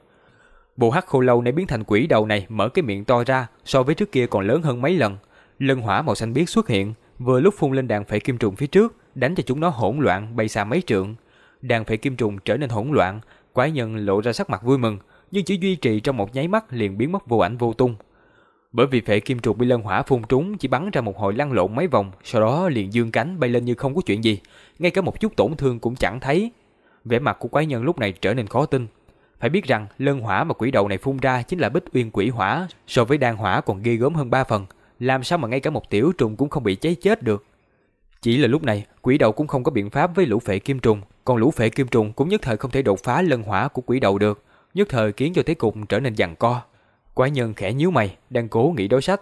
Bộ hắc khô lâu này biến thành quỷ đầu này mở cái miệng to ra, so với trước kia còn lớn hơn mấy lần. Lân hỏa màu xanh biếc xuất hiện, vừa lúc phun lên đàn phệ kim trùng phía trước, đánh cho chúng nó hỗn loạn bay xa mấy trượng. Đàn phệ kim trùng trở nên hỗn loạn, quái nhân lộ ra sắc mặt vui mừng, nhưng chỉ duy trì trong một nháy mắt liền biến mất vô ảnh vô tung. Bởi vì phệ kim trùng bị lân hỏa phun trúng chỉ bắn ra một hồi lăn lộn mấy vòng, sau đó liền dương cánh bay lên như không có chuyện gì, ngay cả một chút tổn thương cũng chẳng thấy. Vẻ mặt của quái nhân lúc này trở nên khó tin. Phải biết rằng lân hỏa mà quỷ đầu này phun ra chính là bích uyên quỷ hỏa, so với đan hỏa còn ghê gớm hơn ba phần, làm sao mà ngay cả một tiểu trùng cũng không bị cháy chết được. Chỉ là lúc này, quỷ đầu cũng không có biện pháp với lũ phệ kim trùng, còn lũ phệ kim trùng cũng nhất thời không thể đột phá lân hỏa của quỷ đầu được, nhất thời khiến cho thế cục trở nên giằng co. Quái nhân khẽ nhíu mày, đang cố nghĩ đối sách,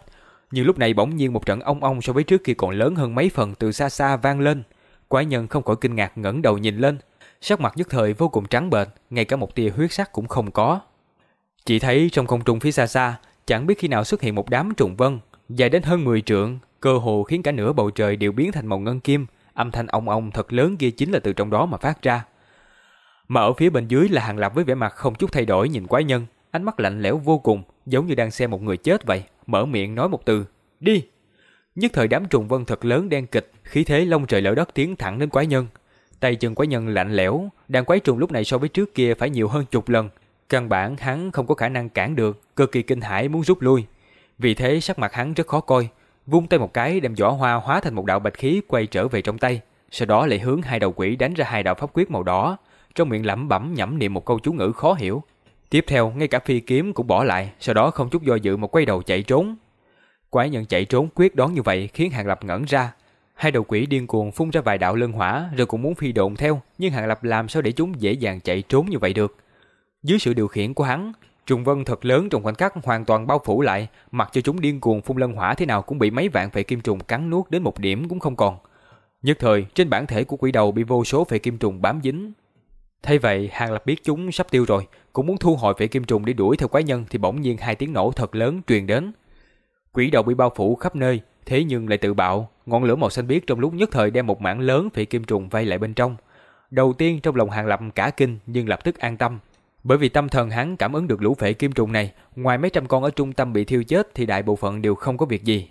nhưng lúc này bỗng nhiên một trận ong ong so với trước kia còn lớn hơn mấy phần từ xa xa vang lên. Quái nhân không khỏi kinh ngạc ngẩng đầu nhìn lên, sắc mặt nhất thời vô cùng trắng bệch, ngay cả một tia huyết sắc cũng không có. Chỉ thấy trong không trung phía xa xa, chẳng biết khi nào xuất hiện một đám trùng vân, dài đến hơn 10 trượng, cơ hồ khiến cả nửa bầu trời đều biến thành màu ngân kim, âm thanh ong ong thật lớn kia chính là từ trong đó mà phát ra. Mà ở phía bên dưới là Hàng Lập với vẻ mặt không chút thay đổi nhìn quái nhân, ánh mắt lạnh lẽo vô cùng, giống như đang xem một người chết vậy, mở miệng nói một từ, đi. Nhất thời đám trùng vân thật lớn đen kịch, khí thế long trời lở đất tiến thẳng đến quái nhân. Tay chân quái nhân lạnh lẽo, đàn quái trùng lúc này so với trước kia phải nhiều hơn chục lần. Căn bản hắn không có khả năng cản được, cực kỳ kinh hãi muốn rút lui. Vì thế sắc mặt hắn rất khó coi, vung tay một cái đem vỏ hoa hóa thành một đạo bạch khí quay trở về trong tay, sau đó lại hướng hai đầu quỷ đánh ra hai đạo pháp quyết màu đỏ, trong miệng lẩm bẩm nhẩm niệm một câu chú ngữ khó hiểu. Tiếp theo, ngay cả phi kiếm cũng bỏ lại, sau đó không chút do dự mà quay đầu chạy trốn. Quái nhân chạy trốn quyết đoán như vậy khiến Hàng Lập ngẩn ra. Hai đầu quỷ điên cuồng phun ra vài đạo lân hỏa rồi cũng muốn phi độn theo, nhưng Hàng Lập làm sao để chúng dễ dàng chạy trốn như vậy được. Dưới sự điều khiển của hắn, trùng vân thật lớn trong khoảnh khắc hoàn toàn bao phủ lại, mặc cho chúng điên cuồng phun lân hỏa thế nào cũng bị mấy vạn phệ kim trùng cắn nuốt đến một điểm cũng không còn. Nhất thời, trên bản thể của quỷ đầu bị vô số phệ kim trùng bám dính. Thay vậy, Hàng Lập biết chúng sắp tiêu rồi, cũng muốn thu hồi phệ kim trùng để đuổi theo quái nhân thì bỗng nhiên hai tiếng nổ thật lớn truyền đến. Quỷ đầu bị bao phủ khắp nơi, thế nhưng lại tự bạo, ngọn lửa màu xanh biếc trong lúc nhất thời đem một mảng lớn phệ kim trùng vây lại bên trong. Đầu tiên trong lòng Hàng Lập cả kinh nhưng lập tức an tâm, bởi vì tâm thần hắn cảm ứng được lũ phệ kim trùng này, ngoài mấy trăm con ở trung tâm bị thiêu chết thì đại bộ phận đều không có việc gì.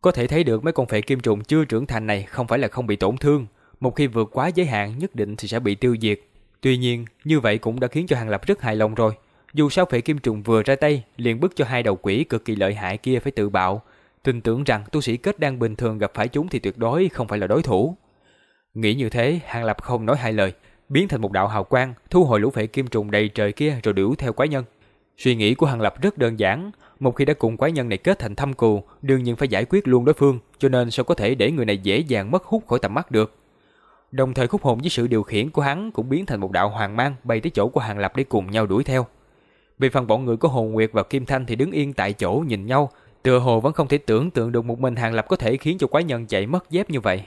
Có thể thấy được mấy con phệ kim trùng chưa trưởng thành này không phải là không bị tổn thương, một khi vượt quá giới hạn nhất định thì sẽ bị tiêu diệt. Tuy nhiên, như vậy cũng đã khiến cho Hàng Lập rất hài lòng rồi. Dù sao phệ kim trùng vừa ra tay, liền bức cho hai đầu quỷ cực kỳ lợi hại kia phải tự bạo. Tin tưởng rằng tu sĩ kết đang bình thường gặp phải chúng thì tuyệt đối không phải là đối thủ. Nghĩ như thế, Hàng Lập không nói hai lời, biến thành một đạo hào quang, thu hồi lũ phệ kim trùng đầy trời kia rồi đuổi theo quái nhân. Suy nghĩ của Hàng Lập rất đơn giản, một khi đã cùng quái nhân này kết thành thâm cừu, đương nhiên phải giải quyết luôn đối phương, cho nên sao có thể để người này dễ dàng mất hút khỏi tầm mắt được. Đồng thời khúc hồn với sự điều khiển của hắn cũng biến thành một đạo hoàng mang bay tới chỗ của Hàng Lập để cùng nhau đuổi theo. Về phần bọn người của Hồn Nguyệt và Kim Thanh thì đứng yên tại chỗ nhìn nhau, tựa hồ vẫn không thể tưởng tượng được một mình Hàng Lập có thể khiến cho quái nhân chạy mất dép như vậy.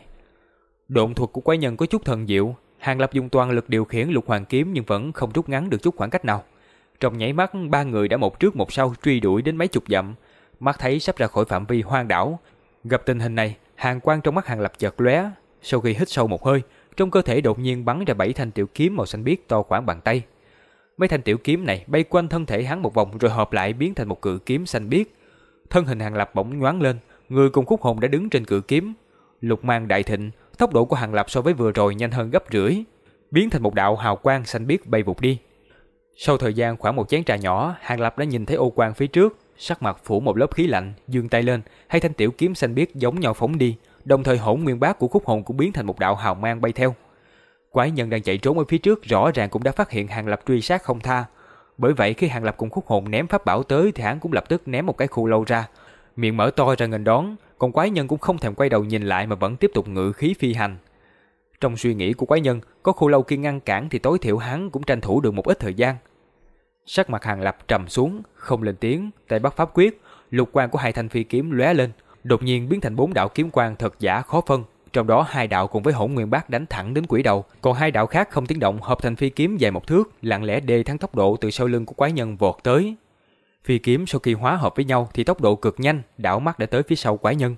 Độn thuật của quái nhân có chút thần diệu, Hàng Lập dùng toàn lực điều khiển lục hoàng kiếm nhưng vẫn không rút ngắn được chút khoảng cách nào. Trong nháy mắt, ba người đã một trước một sau truy đuổi đến mấy chục dặm, mắt thấy sắp ra khỏi phạm vi hoang đảo. Gặp tình hình này, hàng quang trong mắt Hàng Lập chợt lóe, sau khi hít sâu một hơi, trong cơ thể đột nhiên bắn ra bảy thanh tiểu kiếm màu xanh biếc to khoảng bàn tay. Mấy thanh tiểu kiếm này bay quanh thân thể hắn một vòng rồi hợp lại biến thành một cự kiếm xanh biếc. Thân hình Hàng Lập bỗng nhoáng lên, người cùng khúc hồn đã đứng trên cự kiếm. Lục mang đại thịnh, tốc độ của Hàng Lập so với vừa rồi nhanh hơn gấp rưỡi, biến thành một đạo hào quang xanh biếc bay vụt đi. Sau thời gian khoảng một chén trà nhỏ, Hàng Lập đã nhìn thấy ô quang phía trước, sắc mặt phủ một lớp khí lạnh, giương tay lên, hai thanh tiểu kiếm xanh biếc giống nhau phóng đi, đồng thời hỗn nguyên bát của khúc hồn cũng biến thành một đạo hào mang bay theo. Quái nhân đang chạy trốn ở phía trước rõ ràng cũng đã phát hiện Hàng Lập truy sát không tha. Bởi vậy khi Hàng Lập cùng khúc hồn ném pháp bảo tới thì hắn cũng lập tức ném một cái khu lâu ra, miệng mở to ra nghênh đón, còn quái nhân cũng không thèm quay đầu nhìn lại mà vẫn tiếp tục ngự khí phi hành. Trong suy nghĩ của quái nhân, có khu lâu kia ngăn cản thì tối thiểu hắn cũng tranh thủ được một ít thời gian. Sắc mặt Hàng Lập trầm xuống, không lên tiếng, tay bắt pháp quyết, lục quang của hai thanh phi kiếm lóe lên, đột nhiên biến thành bốn đạo kiếm quang thật giả khó phân. Trong đó hai đạo cùng với hỗn nguyên bát đánh thẳng đến quỷ đầu, còn hai đạo khác không tiếng động hợp thành phi kiếm dài một thước, lặng lẽ đê thắng tốc độ từ sau lưng của quái nhân vọt tới. Phi kiếm sau khi hóa hợp với nhau thì tốc độ cực nhanh, đảo mắt đã tới phía sau quái nhân.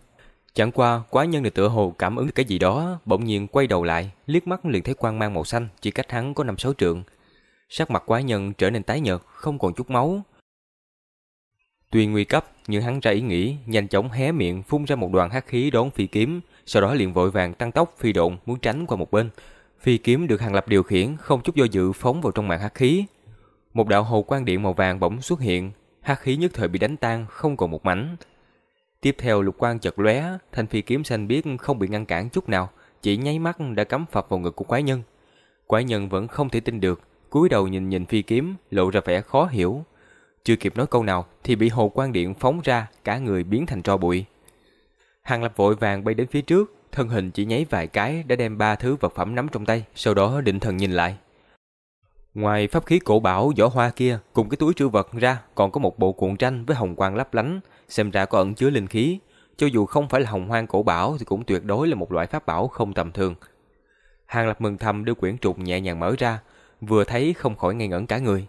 Chẳng qua, quái nhân này tựa hồ cảm ứng được cái gì đó, bỗng nhiên quay đầu lại, liếc mắt liền thấy quang mang màu xanh, chỉ cách hắn có năm sáu trượng. Sắc mặt quái nhân trở nên tái nhợt, không còn chút máu. Tuy nguy cấp, nhưng hắn ra ý nghĩ, nhanh chóng hé miệng phun ra một đoàn hắc khí đón phi kiếm, sau đó liền vội vàng tăng tốc phi độn muốn tránh qua một bên. Phi kiếm được Hàng Lập điều khiển, không chút do dự phóng vào trong màn hắc khí. Một đạo hồ quang điện màu vàng bỗng xuất hiện, hắc khí nhất thời bị đánh tan, không còn một mảnh. Tiếp theo lục quang chợt lóe, thanh phi kiếm xanh biết không bị ngăn cản chút nào, chỉ nháy mắt đã cắm phập vào ngực của quái nhân. Quái nhân vẫn không thể tin được, cúi đầu nhìn nhìn phi kiếm, lộ ra vẻ khó hiểu. Chưa kịp nói câu nào thì bị hồ quang điện phóng ra, cả người biến thành tro bụi. Hàng Lập vội vàng bay đến phía trước, thân hình chỉ nháy vài cái đã đem ba thứ vật phẩm nắm trong tay, sau đó định thần nhìn lại. Ngoài pháp khí cổ bảo vỏ hoa kia cùng cái túi trữ vật ra, còn có một bộ cuộn tranh với hồng quang lấp lánh, xem ra có ẩn chứa linh khí. Cho dù không phải là hồng hoang cổ bảo thì cũng tuyệt đối là một loại pháp bảo không tầm thường. Hàng Lập mừng thầm đưa quyển trục nhẹ nhàng mở ra, vừa thấy không khỏi ngây ngẩn cả người.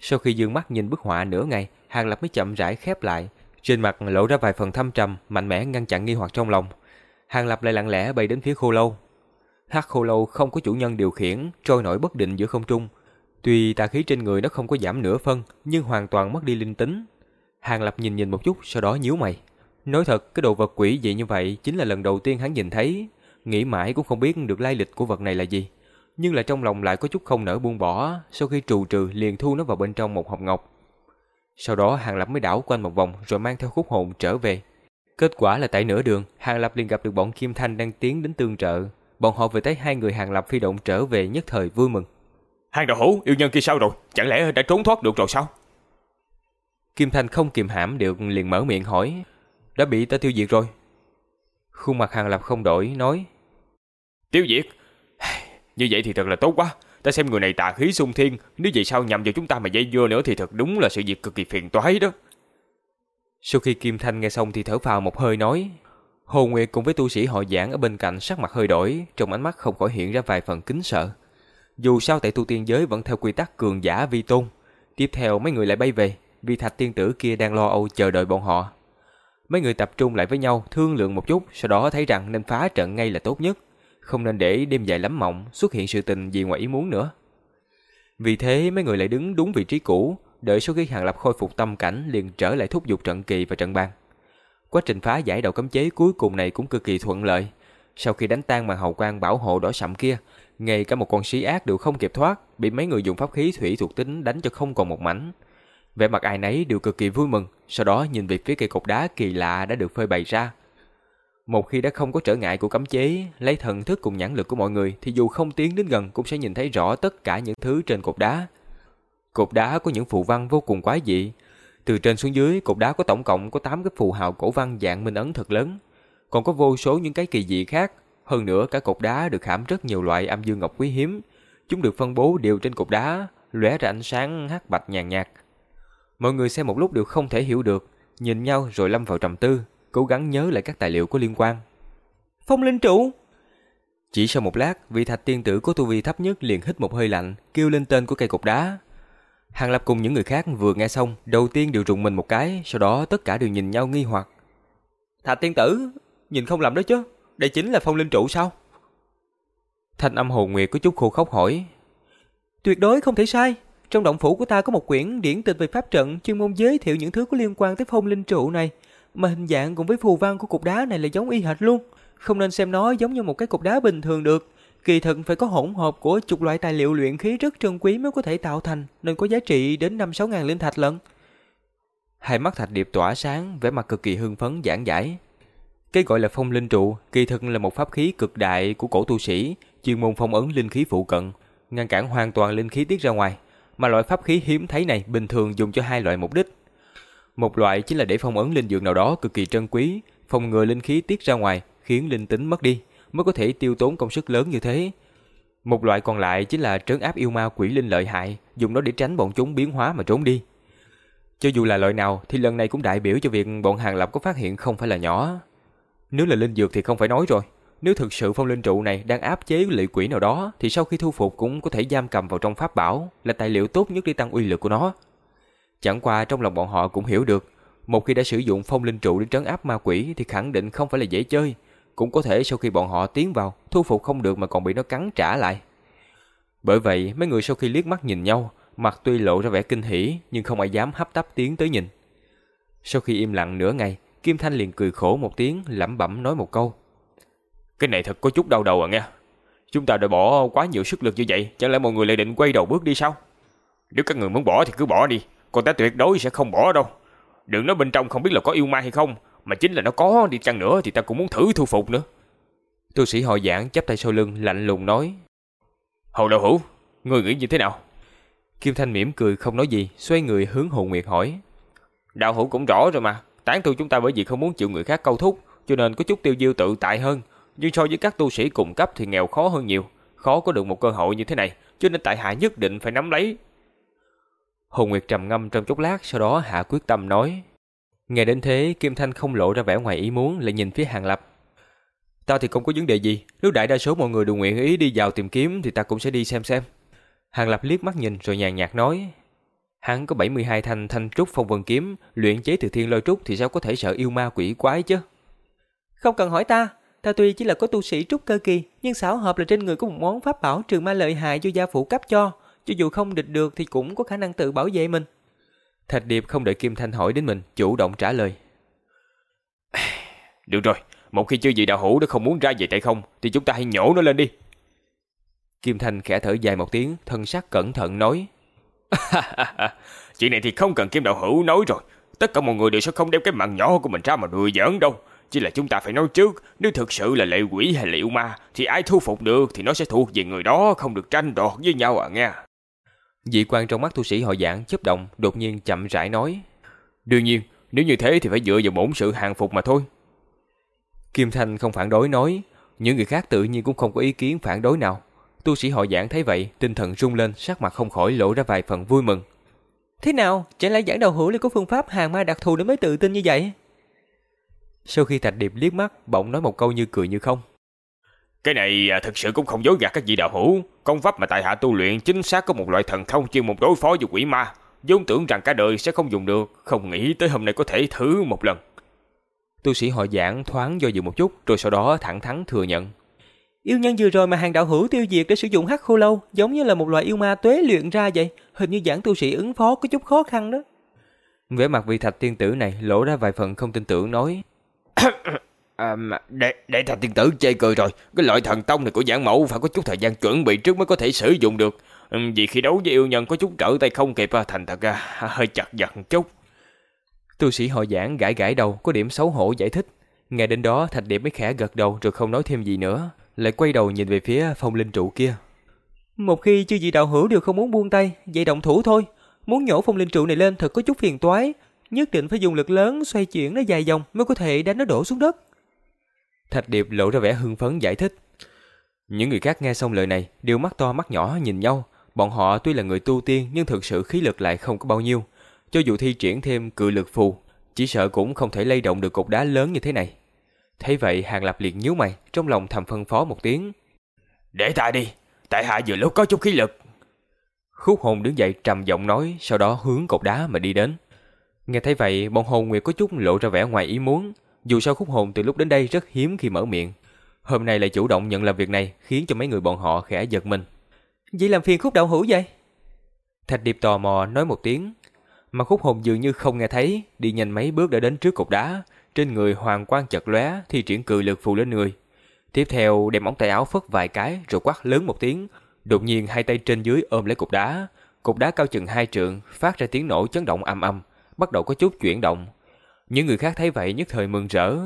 Sau khi dương mắt nhìn bức họa nửa ngày, Hàng Lập mới chậm rãi khép lại, trên mặt lộ ra vài phần thâm trầm, mạnh mẽ ngăn chặn nghi hoặc trong lòng. Hàng Lập lại lặng lẽ bay đến phía khô lâu. Hắc khô lâu không có chủ nhân điều khiển, trôi nổi bất định giữa không trung. Tuy tà khí trên người nó không có giảm nửa phân, nhưng hoàn toàn mất đi linh tính. Hàng Lập nhìn nhìn một chút, sau đó nhíu mày. Nói thật, cái đồ vật quỷ dị như vậy chính là lần đầu tiên hắn nhìn thấy. Nghĩ mãi cũng không biết được lai lịch của vật này là gì. Nhưng là trong lòng lại có chút không nỡ buông bỏ, sau khi trù trừ liền thu nó vào bên trong một hộp ngọc. Sau đó Hàng Lập mới đảo quanh một vòng rồi mang theo khúc hồn trở về. Kết quả là tại nửa đường, Hàng Lập liền gặp được bọn Kim Thanh đang tiến đến tương trợ. Bọn họ vừa thấy hai người Hàng Lập phi động trở về nhất thời vui mừng. Hàng đầu hữu, yêu nhân kia sao rồi? Chẳng lẽ đã trốn thoát được rồi sao? Kim Thanh không kiềm hãm được liền mở miệng hỏi. Đã bị ta tiêu diệt rồi. Khuôn mặt Hàng Lập không đổi, nói. Tiêu diệt? Như vậy thì thật là tốt quá. Ta xem người này tà khí xung thiên, nếu vậy sao nhầm vào chúng ta mà dây dưa nữa thì thật đúng là sự việc cực kỳ phiền toái đó. Sau khi Kim Thanh nghe xong thì thở phào một hơi nói. Hồ Nguyệt cùng với tu sĩ họ giảng ở bên cạnh sắc mặt hơi đổi, trong ánh mắt không khỏi hiện ra vài phần kính sợ. Dù sao tại tu tiên giới vẫn theo quy tắc cường giả vi tôn. Tiếp theo mấy người lại bay về, vì thạch tiên tử kia đang lo âu chờ đợi bọn họ. Mấy người tập trung lại với nhau thương lượng một chút, sau đó thấy rằng nên phá trận ngay là tốt nhất. Không nên để đêm dài lắm mộng xuất hiện sự tình gì ngoài ý muốn nữa. Vì thế mấy người lại đứng đúng vị trí cũ, đợi sau khi Hàng Lập khôi phục tâm cảnh liền trở lại thúc giục trận kỳ và trận bàn. Quá trình phá giải đầu cấm chế cuối cùng này cũng cực kỳ thuận lợi. Sau khi đánh tan màn hậu quang bảo hộ đỏ sậm kia, ngay cả một con sĩ ác đều không kịp thoát, bị mấy người dùng pháp khí thủy thuộc tính đánh cho không còn một mảnh. Vẻ mặt ai nấy đều cực kỳ vui mừng, sau đó nhìn về phía cây cột đá kỳ lạ đã được phơi bày ra. Một khi đã không có trở ngại của cấm chế, lấy thần thức cùng nhãn lực của mọi người thì dù không tiến đến gần cũng sẽ nhìn thấy rõ tất cả những thứ trên cột đá. Cột đá có những phù văn vô cùng quái dị. Từ trên xuống dưới, cột đá có tổng cộng có 8 cái phù hào cổ văn dạng minh ấn thật lớn. Còn có vô số những cái kỳ dị khác. Hơn nữa cả cột đá được khảm rất nhiều loại âm dương ngọc quý hiếm. Chúng được phân bố đều trên cột đá, lóe ra ánh sáng hắc bạch nhàn nhạt. Mọi người xem một lúc đều không thể hiểu được, nhìn nhau rồi lâm vào trầm tư, cố gắng nhớ lại các tài liệu có liên quan. Phong linh trụ! Chỉ sau một lát, vị thạch tiên tử có tu vi thấp nhất liền hít một hơi lạnh, kêu lên tên của cây cột đá. Hàng Lập cùng những người khác vừa nghe xong, đầu tiên đều rùng mình một cái, sau đó tất cả đều nhìn nhau nghi hoặc. Thạch tiên tử, nhìn không lầm đó chứ, đây chính là phong linh trụ sao? Thanh âm hồ nguyệt có chút khô khóc hỏi. Tuyệt đối không thể sai, trong động phủ của ta có một quyển điển tịch về pháp trận chuyên môn giới thiệu những thứ có liên quan tới phong linh trụ này, mà hình dạng cùng với phù văn của cục đá này là giống y hệt luôn, không nên xem nó giống như một cái cục đá bình thường được. Kỳ thực phải có hỗn hợp của chục loại tài liệu luyện khí rất trân quý mới có thể tạo thành, nên có giá trị đến 5-6 ngàn linh thạch lận. Hai mắt thạch điệp tỏa sáng, vẻ mặt cực kỳ hưng phấn giảng giải. Cái gọi là phong linh trụ, kỳ thực là một pháp khí cực đại của cổ tu sĩ, chuyên môn phong ấn linh khí phụ cận, ngăn cản hoàn toàn linh khí tiết ra ngoài. Mà loại pháp khí hiếm thấy này bình thường dùng cho hai loại mục đích. Một loại chính là để phong ấn linh dược nào đó cực kỳ trân quý, phòng ngừa linh khí tiết ra ngoài, khiến linh tính mất đi mới có thể tiêu tốn công sức lớn như thế. Một loại còn lại chính là trấn áp yêu ma quỷ linh lợi hại, dùng nó để tránh bọn chúng biến hóa mà trốn đi. Cho dù là loại nào thì lần này cũng đại biểu cho việc bọn Hàng Lập có phát hiện không phải là nhỏ. Nếu là linh dược thì không phải nói rồi. Nếu thực sự phong linh trụ này đang áp chế lệ quỷ nào đó thì sau khi thu phục cũng có thể giam cầm vào trong pháp bảo là tài liệu tốt nhất để tăng uy lực của nó. Chẳng qua trong lòng bọn họ cũng hiểu được Một khi đã sử dụng phong linh trụ để trấn áp ma quỷ thì khẳng định không phải là dễ chơi. Cũng có thể sau khi bọn họ tiến vào, thu phục không được mà còn bị nó cắn trả lại. Bởi vậy, mấy người sau khi liếc mắt nhìn nhau, mặt tuy lộ ra vẻ kinh hỉ nhưng không ai dám hấp tấp tiến tới nhìn. Sau khi im lặng nửa ngày, Kim Thanh liền cười khổ một tiếng, lẩm bẩm nói một câu. Cái này thật có chút đau đầu à nghe. Chúng ta đã bỏ quá nhiều sức lực như vậy, chẳng lẽ mọi người lại định quay đầu bước đi sao? Nếu các người muốn bỏ thì cứ bỏ đi, còn ta tuyệt đối sẽ không bỏ đâu. Đừng nói bên trong không biết là có yêu ma hay không, mà chính là nó có đi chăng nữa thì ta cũng muốn thử thu phục nữa. Tu sĩ hội giảng chắp tay sau lưng lạnh lùng nói. Hầu đạo hữu, người nghĩ như thế nào? Kim Thanh mỉm cười không nói gì, xoay người hướng Hồ Nguyệt hỏi. Đạo hữu cũng rõ rồi mà, tán tu chúng ta bởi vì không muốn chịu người khác câu thúc, cho nên có chút tiêu diêu tự tại hơn. Nhưng so với các tu sĩ cùng cấp thì nghèo khó hơn nhiều, khó có được một cơ hội như thế này, cho nên tại hạ nhất định phải nắm lấy. Hồng Nguyệt trầm ngâm trong chốc lát, sau đó hạ quyết tâm nói. Nghe đến thế, Kim Thanh không lộ ra vẻ ngoài ý muốn, lại nhìn phía Hàng Lập. ta thì không có vấn đề gì, nếu đại đa số mọi người đều nguyện ý đi vào tìm kiếm thì ta cũng sẽ đi xem xem. Hàng Lập liếc mắt nhìn rồi nhàn nhạt nói. Hắn có 72 thanh thanh trúc phong vân kiếm, luyện chế từ thiên lôi trúc thì sao có thể sợ yêu ma quỷ quái chứ? Không cần hỏi ta, ta tuy chỉ là có tu sĩ trúc cơ kỳ, nhưng xảo hợp là trên người có một món pháp bảo trường ma lợi hại do gia phụ cấp cho, cho dù không địch được thì cũng có khả năng tự bảo vệ mình. Thạch Điệp không đợi Kim Thanh hỏi đến mình, chủ động trả lời. Được rồi, một khi chưa gì đạo hữu đã không muốn ra về tay không, thì chúng ta hãy nhổ nó lên đi. Kim Thanh khẽ thở dài một tiếng, thân sắc cẩn thận nói. Chuyện này thì không cần Kim đạo hữu nói rồi. Tất cả mọi người đều sẽ không đem cái mạng nhỏ của mình ra mà đùa giỡn đâu. Chỉ là chúng ta phải nói trước, nếu thực sự là lệ quỷ hay liệu ma, thì ai thu phục được thì nó sẽ thuộc về người đó, không được tranh đoạt với nhau à nghe. Dị quan trong mắt tu sĩ hội giảng chớp động, đột nhiên chậm rãi nói. Đương nhiên, nếu như thế thì phải dựa vào bổn sự hàng phục mà thôi. Kim Thanh không phản đối nói, những người khác tự nhiên cũng không có ý kiến phản đối nào. Tu sĩ hội giảng thấy vậy, tinh thần rung lên, sắc mặt không khỏi lộ ra vài phần vui mừng. Thế nào, chẳng lẽ giảng đầu hữu lại có phương pháp hàng ma đặc thù để mới tự tin như vậy? Sau khi Thạch Điệp liếc mắt, bỗng nói một câu như cười như không. Cái này à, thực sự cũng không dối gạt các vị đạo hữu. Công pháp mà tại hạ tu luyện chính xác có một loại thần thông chuyên một đối phó với quỷ ma. vốn tưởng rằng cả đời sẽ không dùng được, không nghĩ tới hôm nay có thể thử một lần. Tu sĩ hội giảng thoáng do dự một chút, rồi sau đó thẳng thắn thừa nhận. Yêu nhân vừa rồi mà hàng đạo hữu tiêu diệt để sử dụng hắc khô lâu, giống như là một loại yêu ma tuế luyện ra vậy. Hình như giảng tu sĩ ứng phó có chút khó khăn đó. Vẻ mặt vị thạch tiên tử này lộ ra vài phần không tin tưởng nói. à, để, để thạch tiên tử chê cười rồi. Cái loại thần tông này của giảng mẫu phải có chút thời gian chuẩn bị trước mới có thể sử dụng được. Ừ, vì khi đấu với yêu nhân có chút trở tay không kịp à, thành thật à, hơi chặt giật chút. Tu sĩ hội giảng gãi gãi đầu có điểm xấu hổ giải thích. Nghe đến đó Thạch Điệp mới khẽ gật đầu rồi không nói thêm gì nữa. Lại quay đầu nhìn về phía phong linh trụ kia. Một khi chưa gì đạo hữu đều không muốn buông tay, vậy động thủ thôi. Muốn nhổ phong linh trụ này lên thật có chút phiền toái. Nhất định phải dùng lực lớn xoay chuyển nó dài dòng mới có thể đánh nó đổ xuống đất. Thạch Điệp lộ ra vẻ hưng phấn giải thích. Những người khác nghe xong lời này đều mắt to mắt nhỏ nhìn nhau. Bọn họ tuy là người tu tiên nhưng thực sự khí lực lại không có bao nhiêu. Cho dù thi triển thêm cự lực phù, chỉ sợ cũng không thể lay động được cục đá lớn như thế này. Thấy vậy Hàng Lập liền nhíu mày, trong lòng thầm phân phó một tiếng. Để ta đi, tại hạ vừa lúc có chút khí lực. Khúc hồn đứng dậy trầm giọng nói, sau đó hướng cột đá mà đi đến. Nghe thấy vậy, bọn hồn nguyệt có chút lộ ra vẻ ngoài ý muốn. Dù sao khúc hồn từ lúc đến đây rất hiếm khi mở miệng. Hôm nay lại chủ động nhận làm việc này, khiến cho mấy người bọn họ khẽ giật mình. Vậy làm phiền khúc đạo hữu vậy? Thạch Điệp tò mò nói một tiếng. Mà khúc hồn dường như không nghe thấy, đi nhanh mấy bước đã đến trước cột đá, trên người hoàng quang chật lóe thì triển cự lực phù lên người. Tiếp theo đem ống tay áo phất vài cái rồi quát lớn một tiếng, đột nhiên hai tay trên dưới ôm lấy cục đá, cục đá cao chừng hai trượng phát ra tiếng nổ chấn động âm âm, bắt đầu có chút chuyển động. Những người khác thấy vậy nhất thời mừng rỡ.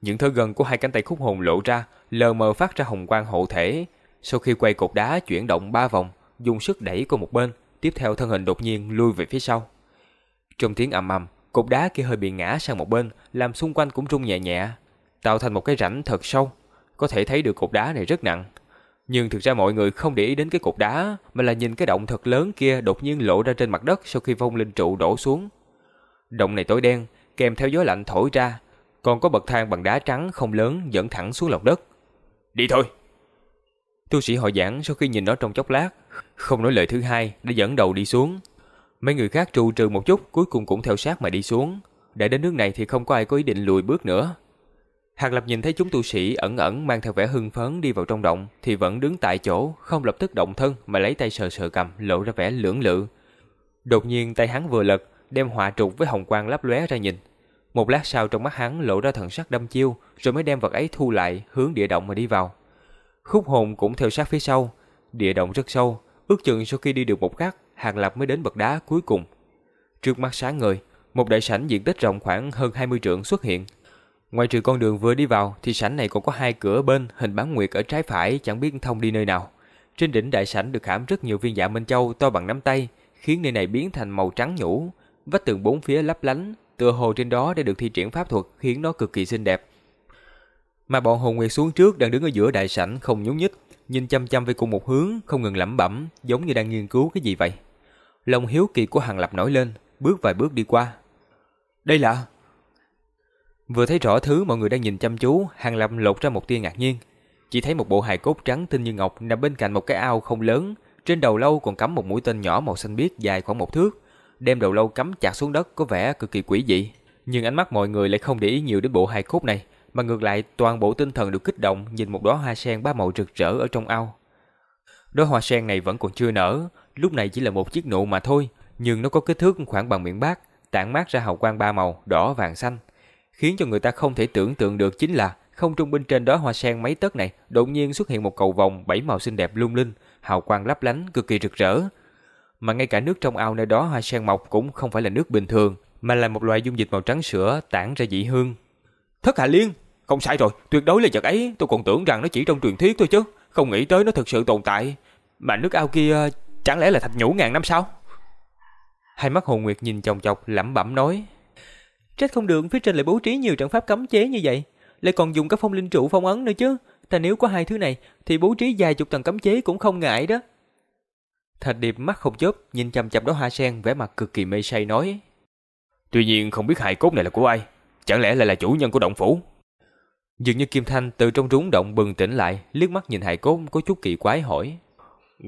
Những thơ gần của hai cánh tay khúc hồn lộ ra, lờ mờ phát ra hồng quang hộ thể. Sau khi quay cục đá chuyển động ba vòng, dùng sức đẩy qua một bên, tiếp theo thân hình đột nhiên lui về phía sau. Trong tiếng ầm ầm, Cục đá kia hơi bị ngã sang một bên, làm xung quanh cũng rung nhẹ nhẹ, tạo thành một cái rãnh thật sâu. Có thể thấy được cục đá này rất nặng. Nhưng thực ra mọi người không để ý đến cái cục đá, mà là nhìn cái động thật lớn kia đột nhiên lộ ra trên mặt đất sau khi vong linh trụ đổ xuống. Động này tối đen, kèm theo gió lạnh thổi ra, còn có bậc thang bằng đá trắng không lớn dẫn thẳng xuống lòng đất. Đi thôi! Tu sĩ hội giảng sau khi nhìn nó trong chốc lát, không nói lời thứ hai, đã dẫn đầu đi xuống. Mấy người khác trụ trừ một chút, cuối cùng cũng theo sát mà đi xuống. đã đến nước này thì không có ai có ý định lùi bước nữa. Hàng Lập nhìn thấy chúng tu sĩ ẩn ẩn mang theo vẻ hưng phấn đi vào trong động thì vẫn đứng tại chỗ, không lập tức động thân mà lấy tay sờ sờ cầm, lộ ra vẻ lưỡng lự. Đột nhiên tay hắn vừa lật, đem họa trục với hồng quang lấp lóe ra nhìn. Một lát sau trong mắt hắn lộ ra thần sắc đâm chiêu, rồi mới đem vật ấy thu lại, hướng địa động mà đi vào. Khúc hồn cũng theo sát phía sau, địa động rất sâu, ước chừng sau khi đi được một khắc, Hàng Lập mới đến bậc đá cuối cùng. Trước mắt sáng ngời, một đại sảnh diện tích rộng khoảng hơn 20 trượng xuất hiện. Ngoài trừ con đường vừa đi vào thì sảnh này còn có hai cửa bên hình bán nguyệt ở trái phải chẳng biết thông đi nơi nào. Trên đỉnh đại sảnh được khảm rất nhiều viên dạ minh châu to bằng nắm tay, khiến nơi này biến thành màu trắng nhũ, vách tường bốn phía lấp lánh, tựa hồ trên đó đã được thi triển pháp thuật khiến nó cực kỳ xinh đẹp. Mà bọn hồn nguyệt xuống trước đang đứng ở giữa đại sảnh không nhúc nhích, nhìn chăm chăm về cùng một hướng, không ngừng lẩm bẩm, giống như đang nghiên cứu cái gì vậy. Lòng hiếu kỳ của Hàng Lập nổi lên, bước vài bước đi qua. Đây là... Vừa thấy rõ thứ mọi người đang nhìn chăm chú, Hàng Lập lột ra một tia ngạc nhiên. Chỉ thấy một bộ hài cốt trắng tinh như ngọc nằm bên cạnh một cái ao không lớn, trên đầu lâu còn cắm một mũi tên nhỏ màu xanh biếc dài khoảng một thước, đem đầu lâu cắm chặt xuống đất có vẻ cực kỳ quỷ dị. Nhưng ánh mắt mọi người lại không để ý nhiều đến bộ hài cốt này, mà ngược lại toàn bộ tinh thần được kích động nhìn một đóa hoa sen ba màu rực rỡ ở trong ao. Đóa hoa sen này vẫn còn chưa nở, lúc này chỉ là một chiếc nụ mà thôi, nhưng nó có kích thước khoảng bằng miệng bát, tản mát ra hào quang ba màu đỏ vàng xanh, khiến cho người ta không thể tưởng tượng được chính là không trung bên trên đó hoa sen mấy tấc này đột nhiên xuất hiện một cầu vòng bảy màu xinh đẹp lung linh, hào quang lấp lánh cực kỳ rực rỡ. Mà ngay cả nước trong ao nơi đó hoa sen mọc cũng không phải là nước bình thường, mà là một loại dung dịch màu trắng sữa tản ra dị hương. Thất hà Liên, không sai rồi, tuyệt đối là vật ấy, tôi còn tưởng rằng nó chỉ trong truyền thuyết thôi chứ, không nghĩ tới nó thực sự tồn tại. Mà nước ao kia chẳng lẽ là thạch nhũ ngàn năm sao? Hai mắt Hồ Nguyệt nhìn chồng chọc lẩm bẩm nói. Trách không được phía trên lại bố trí nhiều trận pháp cấm chế như vậy, lại còn dùng các phong linh trụ phong ấn nữa chứ. Ta nếu có hai thứ này thì bố trí vài chục tầng cấm chế cũng không ngại đó. Thạch Điệp mắt không chớp nhìn chăm chăm đó hoa sen vẻ mặt cực kỳ mê say nói. Tuy nhiên không biết hài cốt này là của ai, chẳng lẽ lại là chủ nhân của động phủ? Dường như Kim Thanh từ trong rúng động bừng tỉnh lại, liếc mắt nhìn hài cốt có chút kỳ quái hỏi.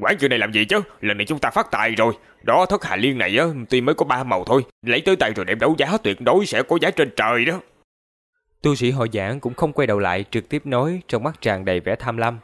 Quán chuyện này làm gì chứ, lần này chúng ta phát tài rồi. Đó thất hà liên này á, tuy mới có ba màu thôi, lấy tới tay rồi đem đấu giá tuyệt đối sẽ có giá trên trời đó. Tu sĩ hội giảng cũng không quay đầu lại trực tiếp nói trong mắt tràn đầy vẻ tham lam.